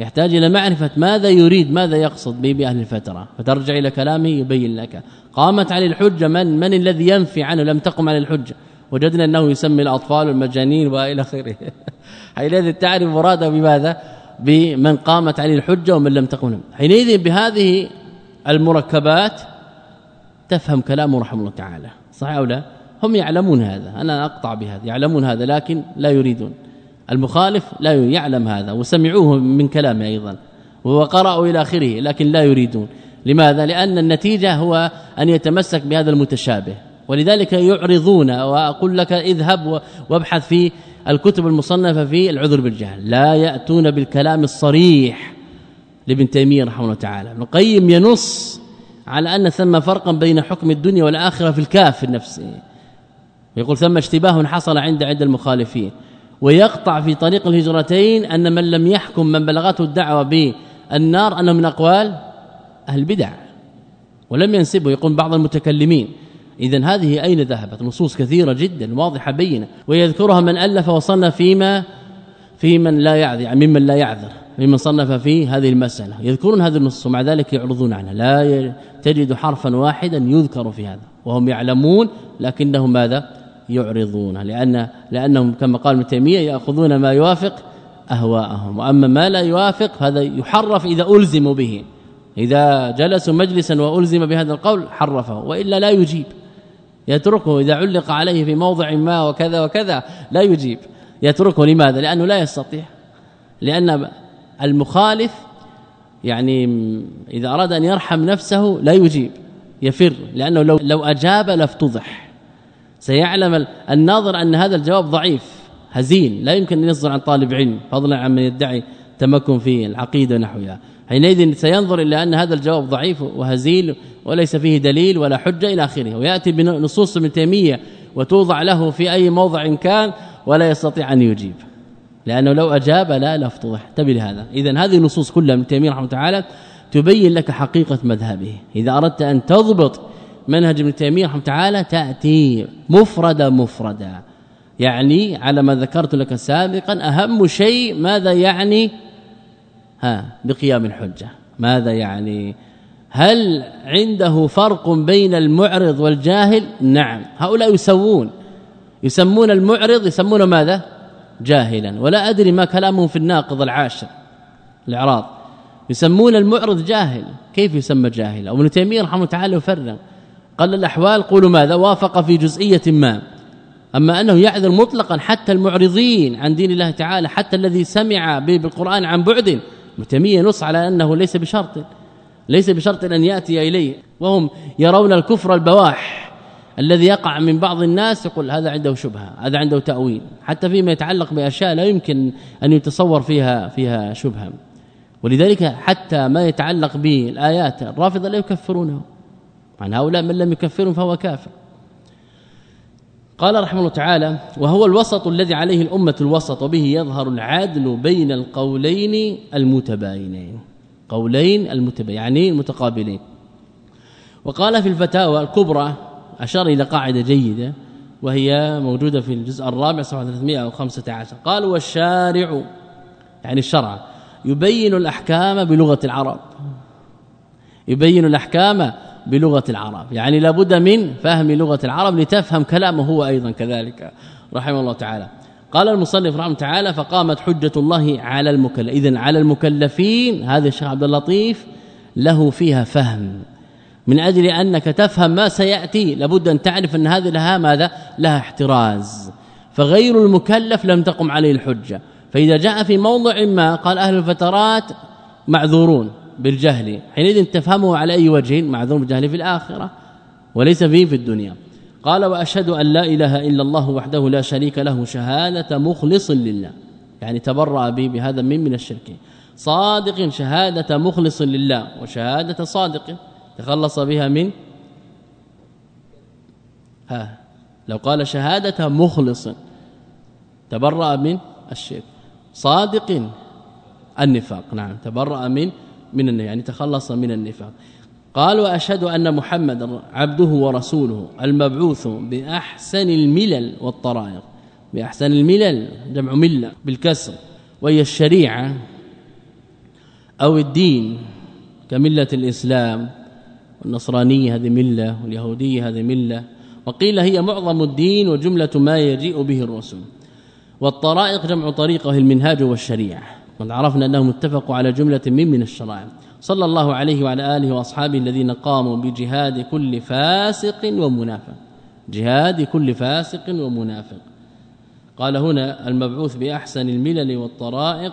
يحتاج إلى معرفة ماذا يريد ماذا يقصد به بأهل الفترة. فترجع إلى كلامه يبين لك. قامت عليه الحجة من؟ من الذي ينفي عنه؟ لم تقم عليه الحجة. وجدنا أنه يسمي الأطفال والمجانين وإلى آخره. حينئذ تعرف مراده بماذا؟ بمن قامت عليه الحجة ومن لم تقم حينئذ بهذه المركبات تفهم كلامه رحمه الله تعالى. صحيح أو لا؟ هم يعلمون هذا. أنا أقطع بهذا. يعلمون هذا لكن لا يريدون. المخالف لا يعلم هذا. وسمعوه من كلامه أيضا. وقرأوا إلى آخره لكن لا يريدون. لماذا؟ لأن النتيجة هو أن يتمسك بهذا المتشابه. ولذلك يعرضون وأقول لك اذهب وابحث في الكتب المصنفة في العذر بالجهل. لا يأتون بالكلام الصريح لابن تيمية رحمه الله تعالى. ابن القيم ينص على أن ثم فرقا بين حكم الدنيا والآخرة في الكاف النفسي. يقول ثم اشتباه حصل عند عند المخالفين. ويقطع في طريق الهجرتين أن من لم يحكم من بلغته الدعوة بالنار أنه من أقوال أهل البدع. ولم ينسبه يقول بعض المتكلمين. اذا هذه أين ذهبت؟ نصوص كثيرة جدا واضحة بينة. ويذكرها من ألف وصنف فيما في من لا يعذر يعني ممن لا يعذر ممن صنف في هذه المسألة. يذكرون هذه النصوص ومع ذلك يعرضون عنها. لا تجد حرفا واحدا يذكر في هذا وهم يعلمون لكنهم ماذا؟ يعرضون لأن لأنهم كما قال ابن تيمية يأخذون ما يوافق أهواءهم وأما ما لا يوافق هذا يحرف إذا ألزموا به. إذا جلسوا مجلسا وألزم بهذا القول حرفه وإلا لا يجيب. يتركه إذا علق عليه في موضع ما وكذا وكذا لا يجيب. يتركه لماذا؟ لأنه لا يستطيع. لأن المخالف يعني إذا أراد أن يرحم نفسه لا يجيب يفر لأنه لو لو أجاب لافتضح سيعلم الناظر أن هذا الجواب ضعيف هزيل لا يمكن أن يصدر عن طالب علم فضلا عن من يدعي تمكن في العقيدة نحوها حينئذ سينظر إلى أن هذا الجواب ضعيف وهزيل وليس فيه دليل ولا حجة إلى آخره ويأتي بنصوص ابن تيمية وتوضع له في أي موضع كان ولا يستطيع أن يجيب. لأنه لو أجاب لا لافتضح انتبه لهذا. اذا هذه النصوص كلها ابن تيمية رحمه تعالى تبين لك حقيقة مذهبه. إذا أردت أن تضبط منهج ابن تيمية رحمه تعالى تأتي مفردا مفردا يعني على ما ذكرت لك سابقا أهم شيء ماذا يعني؟ ها بقيام الحجة. ماذا يعني؟ هل عنده فرق بين المعرض والجاهل؟ نعم. هؤلاء يسوون. يسمون المعرض يسمونه ماذا؟ جاهلا. ولا أدري ما كلامهم في الناقض العاشر الإعراض. يسمون المعرض جاهل. كيف يسمى جاهلا ابن تيمية رحمه الله تعالى يفرق. قال الأحوال قولوا ماذا؟ وافق في جزئية ما. أما أنه يعذر مطلقا حتى المعرضين عن دين الله تعالى حتى الذي سمع بالقرآن عن بعد متميه نص على أنه ليس بشرط ليس بشرط أن يأتي إليه. وهم يرون الكفر البواح الذي يقع من بعض الناس يقول هذا عنده شبهة هذا عنده تأويل. حتى فيما يتعلق بأشياء لا يمكن أن يتصور فيها فيها شبهة. ولذلك حتى ما يتعلق بالآيات الرافضة لا يكفرونه. عن هؤلاء من لم يكفرهم فهو كافر. قال رحمه الله تعالى وهو الوسط الذي عليه الأمة الوسط وبه يظهر العدل بين القولين المتباينين. قولين المتباينين يعني المتقابلين. وقال في الفتاوى الكبرى أشار إلى قاعدة جيدة وهي موجودة في الجزء الرابع صفحة 315 قال والشارع يعني الشرع يبين الأحكام بلغة العرب. يبين الأحكام بلغة العرب. يعني لابد من فهم لغة العرب لتفهم كلامه هو أيضا كذلك. رحمه الله تعالى. قال المصنف رحمه تعالى فقامت حجة الله على المكلف اذا على المكلفين هذا الشيخ عبد اللطيف له فيها فهم. من أجل أنك تفهم ما سيأتي لابد أن تعرف أن هذه لها ماذا؟ لها احتراز. فغير المكلف لم تقم عليه الحجة. فإذا جاء في موضع ما قال أهل الفترات معذورون. بالجهل. حينئذ تفهمه على أي وجه معذور بالجهل في الآخرة وليس فيه في الدنيا. قال وأشهد أن لا إله إلا الله وحده لا شريك له شهادة مخلص لله. يعني تبرأ به بهذا من من الشرك. صادق شهادة مخلص لله وشهادة صادق. تخلص بها من؟ ها لو قال شهادة مخلص تبرأ من الشرك. صادق النفاق. نعم تبرأ من من يعني تخلص من النفاق. قال وأشهد أن محمدا عبده ورسوله المبعوث بأحسن الملل والطرائق. بأحسن الملل جمع ملة بالكسر وهي الشريعة أو الدين كملة الإسلام. والنصرانية هذه ملة واليهودية هذه ملة. وقيل هي معظم الدين وجملة ما يجيء به الرسول والطرائق جمع طريقه المنهاج والشريعة. قد عرفنا أنهم اتفقوا على جملة من من الشرائع. صلى الله عليه وعلى آله وأصحابه الذين قاموا بجهاد كل فاسق ومنافق. جهاد كل فاسق ومنافق. قال هنا المبعوث بأحسن الملل والطرائق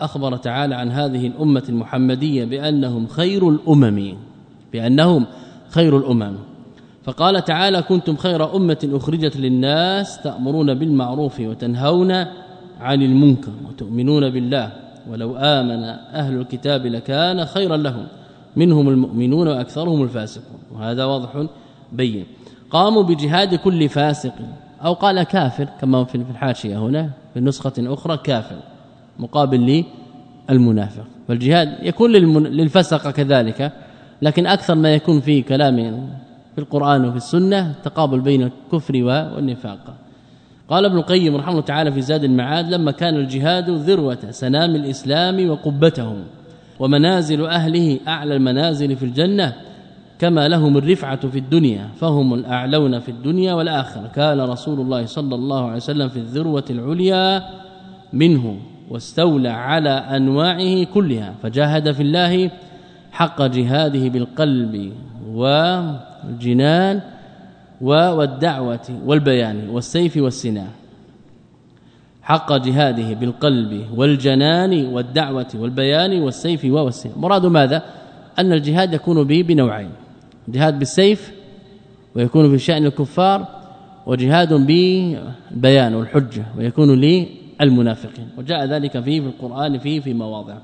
أخبر تعالى عن هذه الأمة المحمدية بأنهم خير الأمم بأنهم خير الأمم. فقال تعالى كنتم خير أمة أخرجت للناس تأمرون بالمعروف وتنهون عن المنكر وتؤمنون بالله ولو آمن أهل الكتاب لكان خيرا لهم. منهم المؤمنون وأكثرهم الفاسقون. وهذا واضح بين. قاموا بجهاد كل فاسق أو قال كافر كما في الحاشية هنا في نسخة أخرى كافر مقابل للمنافق. فالجهاد يكون للفسق كذلك لكن أكثر ما يكون في كلام في القرآن وفي السنة تقابل بين الكفر والنفاق. قال ابن القيم رحمه الله تعالى في زاد المعاد لما كان الجهاد ذروة سنام الإسلام وقبته ومنازل أهله أعلى المنازل في الجنة كما لهم الرفعة في الدنيا فهم الأعلون في الدنيا والآخرة. كان رسول الله صلى الله عليه وسلم في الذروة العليا منه واستولى على أنواعه كلها فجاهد في الله حق جهاده بالقلب والجنان والدعوة والبيان والسيف والسنان حق جهاده بالقلب والجنان والدعوة والبيان والسيف والسنان مراد ماذا؟ أن الجهاد يكون به بنوعين. جهاد بالسيف ويكون في شأن الكفار وجهاد ببيان والحجة ويكون للمنافقين. وجاء ذلك فيه في القرآن فيه في مواضع.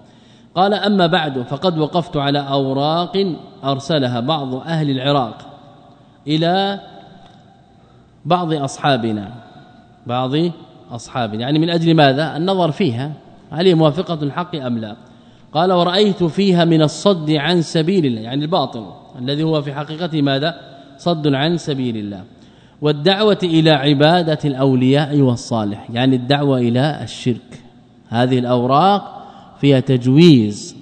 قال أما بعد فقد وقفت على أوراق أرسلها بعض أهل العراق إلى بعض أصحابنا بعض أصحابنا. يعني من أجل ماذا؟ النظر فيها هل هي موافقة الحق أم لا؟ قال ورأيت فيها من الصد عن سبيل الله. يعني الباطل الذي هو في حقيقته ماذا؟ صد عن سبيل الله. والدعوة إلى عبادة الأولياء والصالح يعني الدعوة إلى الشرك. هذه الأوراق فيها تجويز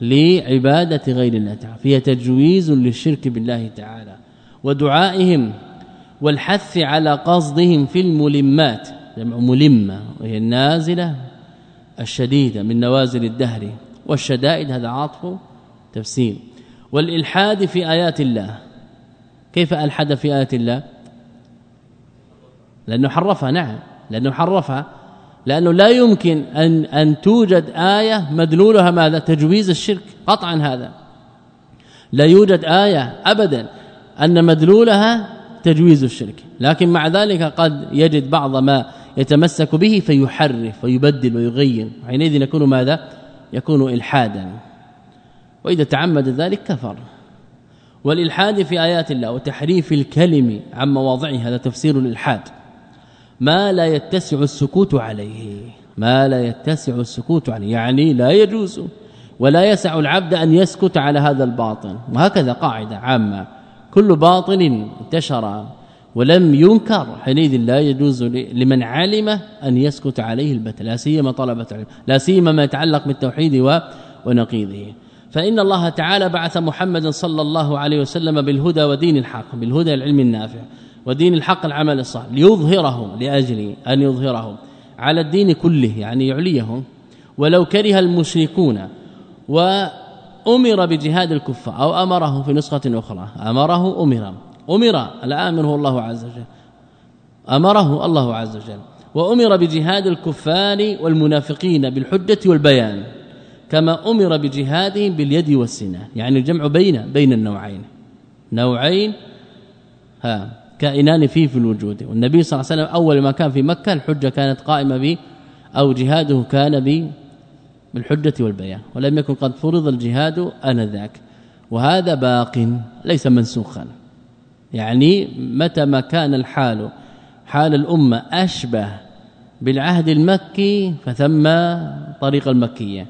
لعبادة غير الله تعالى فيها تجويز للشرك بالله تعالى. ودعائهم والحث على قصدهم في الملمات جمع ملمة وهي النازلة الشديدة من نوازل الدهر والشدائد هذا عاطف تفسير. والإلحاد في آيات الله كيف ألحد في آيات الله؟ لأنه حرفها نعم لأنه حرفها لأنه لا يمكن أن أن توجد آية مدلولها ماذا؟ تجويز الشرك قطعا هذا. لا يوجد آية ابدا أن مدلولها تجويز الشرك. لكن مع ذلك قد يجد بعض ما يتمسك به فيحرف ويبدل ويغير. حينئذ يكون ماذا؟ يكون إلحادا. وإذا تعمد ذلك كفر. والإلحاد في آيات الله وتحريف الكلم عن مواضعه هذا تفسير الإلحاد. ما لا يتسع السكوت عليه. ما لا يتسع السكوت عليه. يعني لا يجوز ولا يسع العبد أن يسكت على هذا الباطل وهكذا قاعدة عامة. كل باطل انتشر ولم ينكر. حينئذ لا يجوز لمن علم أن يسكت عليه البت لا سيما طلبة العلم لا سيما ما يتعلق بالتوحيد ونقيضه. فإن الله تعالى بعث محمدا صلى الله عليه وسلم بالهدى ودين الحق بالهدى العلم النافع ودين الحق العمل الصالح ليظهره لأجل أن يظهره على الدين كله يعني يعليه ولو كره المشركون وامر بجهاد الكفار أو أمره في نسخة أخرى. أمره أمر. أمر. الامر هو الله عز وجل؟ أمره الله عز وجل. وأمر بجهاد الكفار والمنافقين بالحجة والبيان كما أمر بجهادهم باليد والسنان يعني الجمع بين بين النوعين. نوعين ها كائنان فيه في الوجود. والنبي صلى الله عليه وسلم أول ما كان في مكة الحجة كانت قائمة به أو جهاده كان ب بالحجة والبيان ولم يكن قد فرض الجهاد آنذاك. وهذا باق ليس منسوخا. يعني متى ما كان الحال حال الأمة أشبه بالعهد المكي فثم طريق المكية.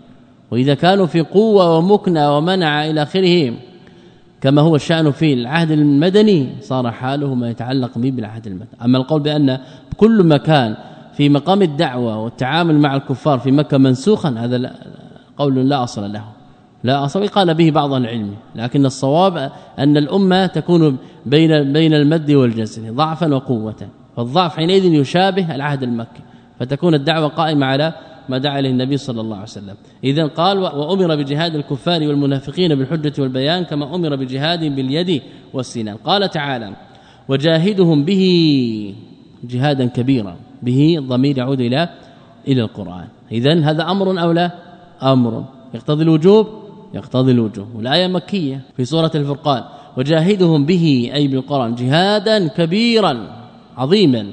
وإذا كانوا في قوة ومكنة ومنع إلى آخره كما هو الشأن في العهد المدني صار حاله ما يتعلق به بالعهد المدني. أما القول بأن كل مكان في مقام الدعوة والتعامل مع الكفار في مكة منسوخا هذا قول لا أصل له. لا أصل قال به بعض العلم. لكن الصواب أن الأمة تكون بين بين المد والجزر ضعفا وقوه فالضعف حينئذ يشابه العهد المكي. فتكون الدعوة قائمة على ما دعا إليه النبي صلى الله عليه وسلم. إذا قال وأمر بجهاد الكفار والمنافقين بالحجة والبيان كما أمر بجهاد باليد والسنان. قال تعالى وجاهدهم به جهادا كبيرا. به الضمير يعود إلى إلى القرآن. اذا هذا أمر أو لا؟ أمر. يقتضي الوجوب؟ يقتضي الوجوب. والآية مكية في سورة الفرقان. وجاهدهم به أي بالقرآن جهادا كبيرا عظيما.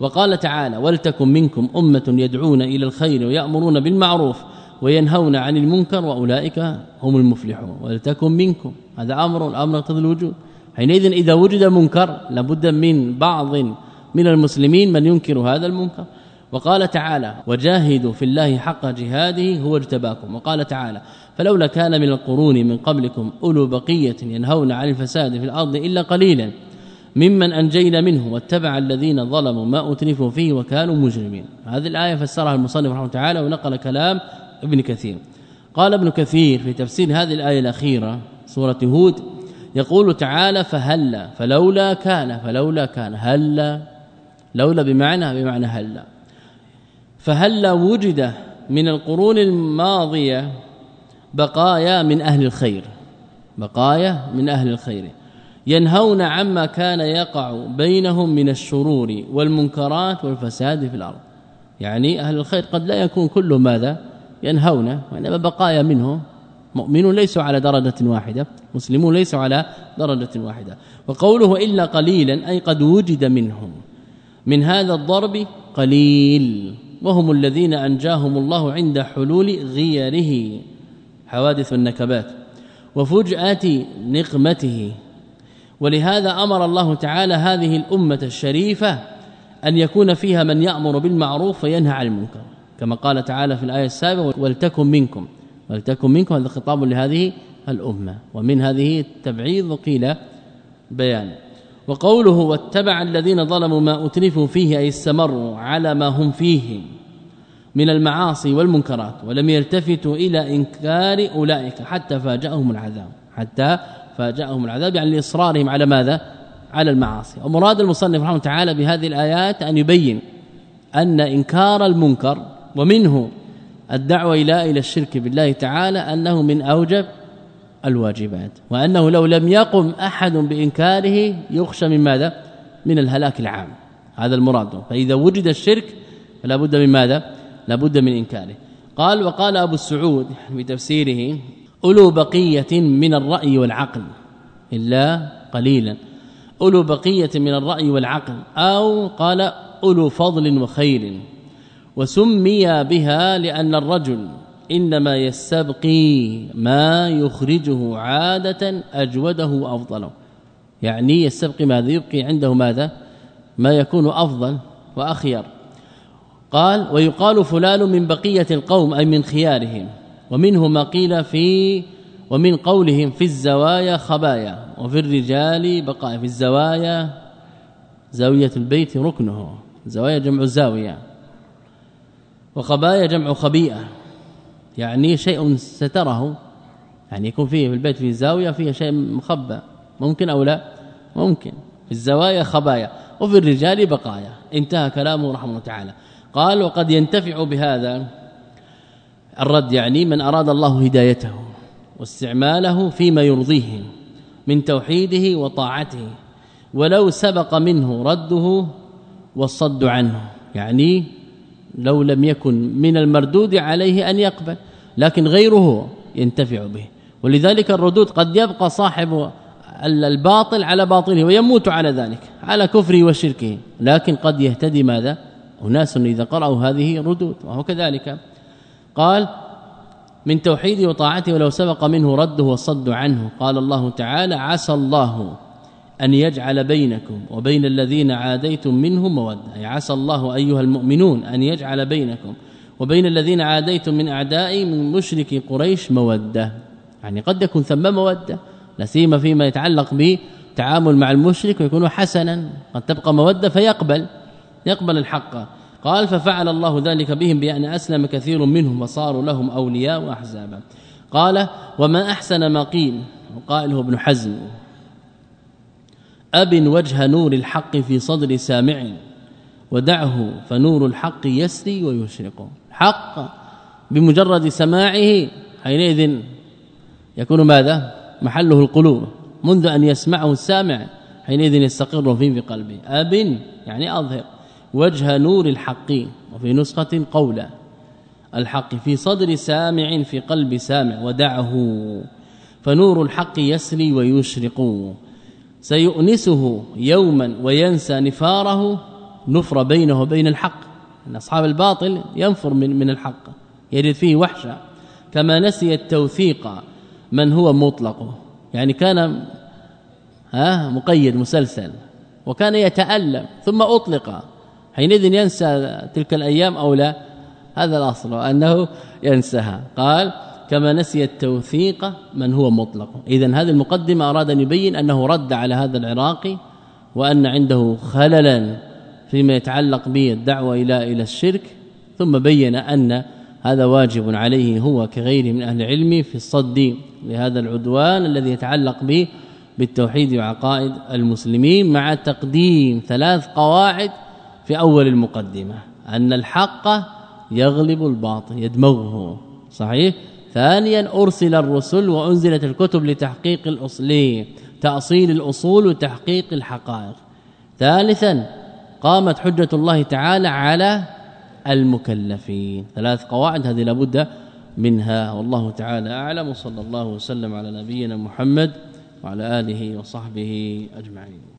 وقال تعالى ولتكن منكم أمة يدعون إلى الخير ويأمرون بالمعروف وينهون عن المنكر وأولئك هم المفلحون. ولتكن منكم. هذا أمر. الأمر يقتضي الوجوب. حينئذ إذا وجد منكر لابد من بعض من المسلمين من ينكر هذا المنكر. وقال تعالى وجاهدوا في الله حق جهاده هو اجتباكم. وقال تعالى فلولا كان من القرون من قبلكم أولو بقية ينهون عن الفساد في الأرض إلا قليلا ممن أنجينا منه واتبع الذين ظلموا ما اترفوا فيه وكانوا مجرمين. هذه الآية فسرها المصنف رحمه تعالى ونقل كلام ابن كثير. قال ابن كثير في تفسير هذه الآية الأخيرة سورة هود يقول تعالى فهلا فلولا كان فلولا كان هلا لولا بمعنى بمعنى هلا فهلا وجد من القرون الماضية بقايا من أهل الخير؟ بقايا من أهل الخير. ينهون عما كان يقع بينهم من الشرور والمنكرات والفساد في الأرض. يعني أهل الخير قد لا يكون كله ماذا ينهون. وانما بقايا منهم. مؤمنون ليسوا على درجة واحدة مسلمون ليسوا على درجة واحدة. وقوله إلا قليلا أي قد وجد منهم. من هذا الضرب قليل وهم الذين أنجاهم الله عند حلول غيره. حوادث النكبات. وفجأة نقمته. ولهذا أمر الله تعالى هذه الأمة الشريفة أن يكون فيها من يأمر بالمعروف وينهى عن المنكر. كما قال تعالى في الآية السابقة ولتكن منكم. ولتكن منكم هذا خطاب لهذه الأمة. ومن هذه التبعيض قيل بيان. وقوله واتبع الذين ظلموا ما اترفوا فيه أي استمروا على ما هم فيه من المعاصي والمنكرات ولم يلتفتوا إلى إنكار أولئك حتى فاجأهم العذاب. حتى فاجأهم العذاب يعني لإصرارهم على ماذا؟ على المعاصي. ومراد المصنف رحمه تعالى بهذه الآيات أن يبين أن إنكار المنكر ومنه الدعوة إلى إلى الشرك بالله تعالى أنه من أوجب الواجبات. وأنه لو لم يقم أحد بإنكاره يخشى من ماذا؟ من الهلاك العام. هذا المراد. فإذا وجد الشرك فلا بد من ماذا؟ لا بد من إنكاره. قال وقال أبو السعود في تفسيره أولو بقية من الرأي والعقل إلا قليلا. أولو بقية من الرأي والعقل أو قال أولو فضل وخير. وسمي بها لأن الرجل إنما يستبقي ما يخرجه عادة أجوده وأفضله يعني يستبقي ماذا؟ يبقي عنده ماذا؟ ما يكون أفضل وأخير. قال ويقال فلان من بقية القوم أي من خيارهم. ومنه ما قيل في ومن قولهم في الزوايا خبايا وفي الرجال بقايا في الزوايا زاوية البيت ركنه. زوايا جمع زاوية وخبايا جمع خبيئة. يعني شيء ستره يعني يكون فيه في البيت في زاوية فيها شيء مخبى ممكن أو لا؟ ممكن. في الزوايا خبايا وفي الرجال بقايا. انتهى كلامه رحمه الله تعالى. قال وقد ينتفع بهذا الرد يعني من أراد الله هدايته واستعماله فيما يرضيه من توحيده وطاعته ولو سبق منه رده والصد عنه. يعني لو لم يكن من المردود عليه أن يقبل. لكن غيره ينتفع به. ولذلك الردود قد يبقى صاحب الباطل على باطله ويموت على ذلك على كفره وشركه. لكن قد يهتدي ماذا؟ أناس إذا قرأوا هذه ردود. وهو كذلك. قال من توحيده وطاعته ولو سبق منه رده والصد عنه. قال الله تعالى عسى الله أن يجعل بينكم وبين الذين عاديتم منهم موده عسى الله أيها المؤمنون أن يجعل بينكم وبين الذين عاديتم من أعداء من مشركي قريش مودة. يعني قد يكون ثم مودة. لا سيما فيما يتعلق بالتعامل مع المشرك ويكون حسنا. قد تبقى مودة فيقبل يقبل الحق. قال ففعل الله ذلك بهم بأن أسلم كثير منهم وصاروا لهم أولياء وأحزابا. قال وما أحسن ما قيل؟ وقائله ابن حزم أب وجه نور الحق في صدر سامع ودعه فنور الحق يسري ويشرق. حق بمجرد سماعه حينئذ يكون ماذا؟ محله القلوب منذ أن يسمعه السامع حينئذ يستقر فيه في قلبه. أب يعني أظهر. وجه نور الحق وفي نسخة قولا. الحق في صدر سامع في قلب سامع ودعه. فنور الحق يسري ويشرق. سيؤنسه يوما وينسى نفاره. نفر بينه وبين الحق. أن أصحاب الباطل ينفر من من الحق يجد فيه وحشه كما نسي التوثيق من هو مطلق. يعني كان ها مقيد مسلسل وكان يتألم ثم أطلق. حينئذ ينسى تلك الأيام أو لا؟ هذا الأصل أنه ينساها قال كما نسي التوثيق من هو مطلق. اذا هذه المقدمة أراد أن يبين أنه رد على هذا العراقي وأن عنده خللا فيما يتعلق بالدعوه إلى إلى الشرك ثم بين أن هذا واجب عليه هو كغيره من أهل العلم في الصد لهذا العدوان الذي يتعلق به بالتوحيد وعقائد المسلمين مع تقديم ثلاث قواعد في أول المقدمة أن الحق يغلب الباطل يدمغه. صحيح؟ ثانيا أرسل الرسل وأنزلت الكتب لتحقيق الأصل تأصيل الأصول وتحقيق الحقائق. ثالثا قامت حجة الله تعالى على المكلفين. ثلاث قواعد هذه لابد منها. والله تعالى أعلم. وصلى الله وسلم على نبينا محمد وعلى آله وصحبه أجمعين.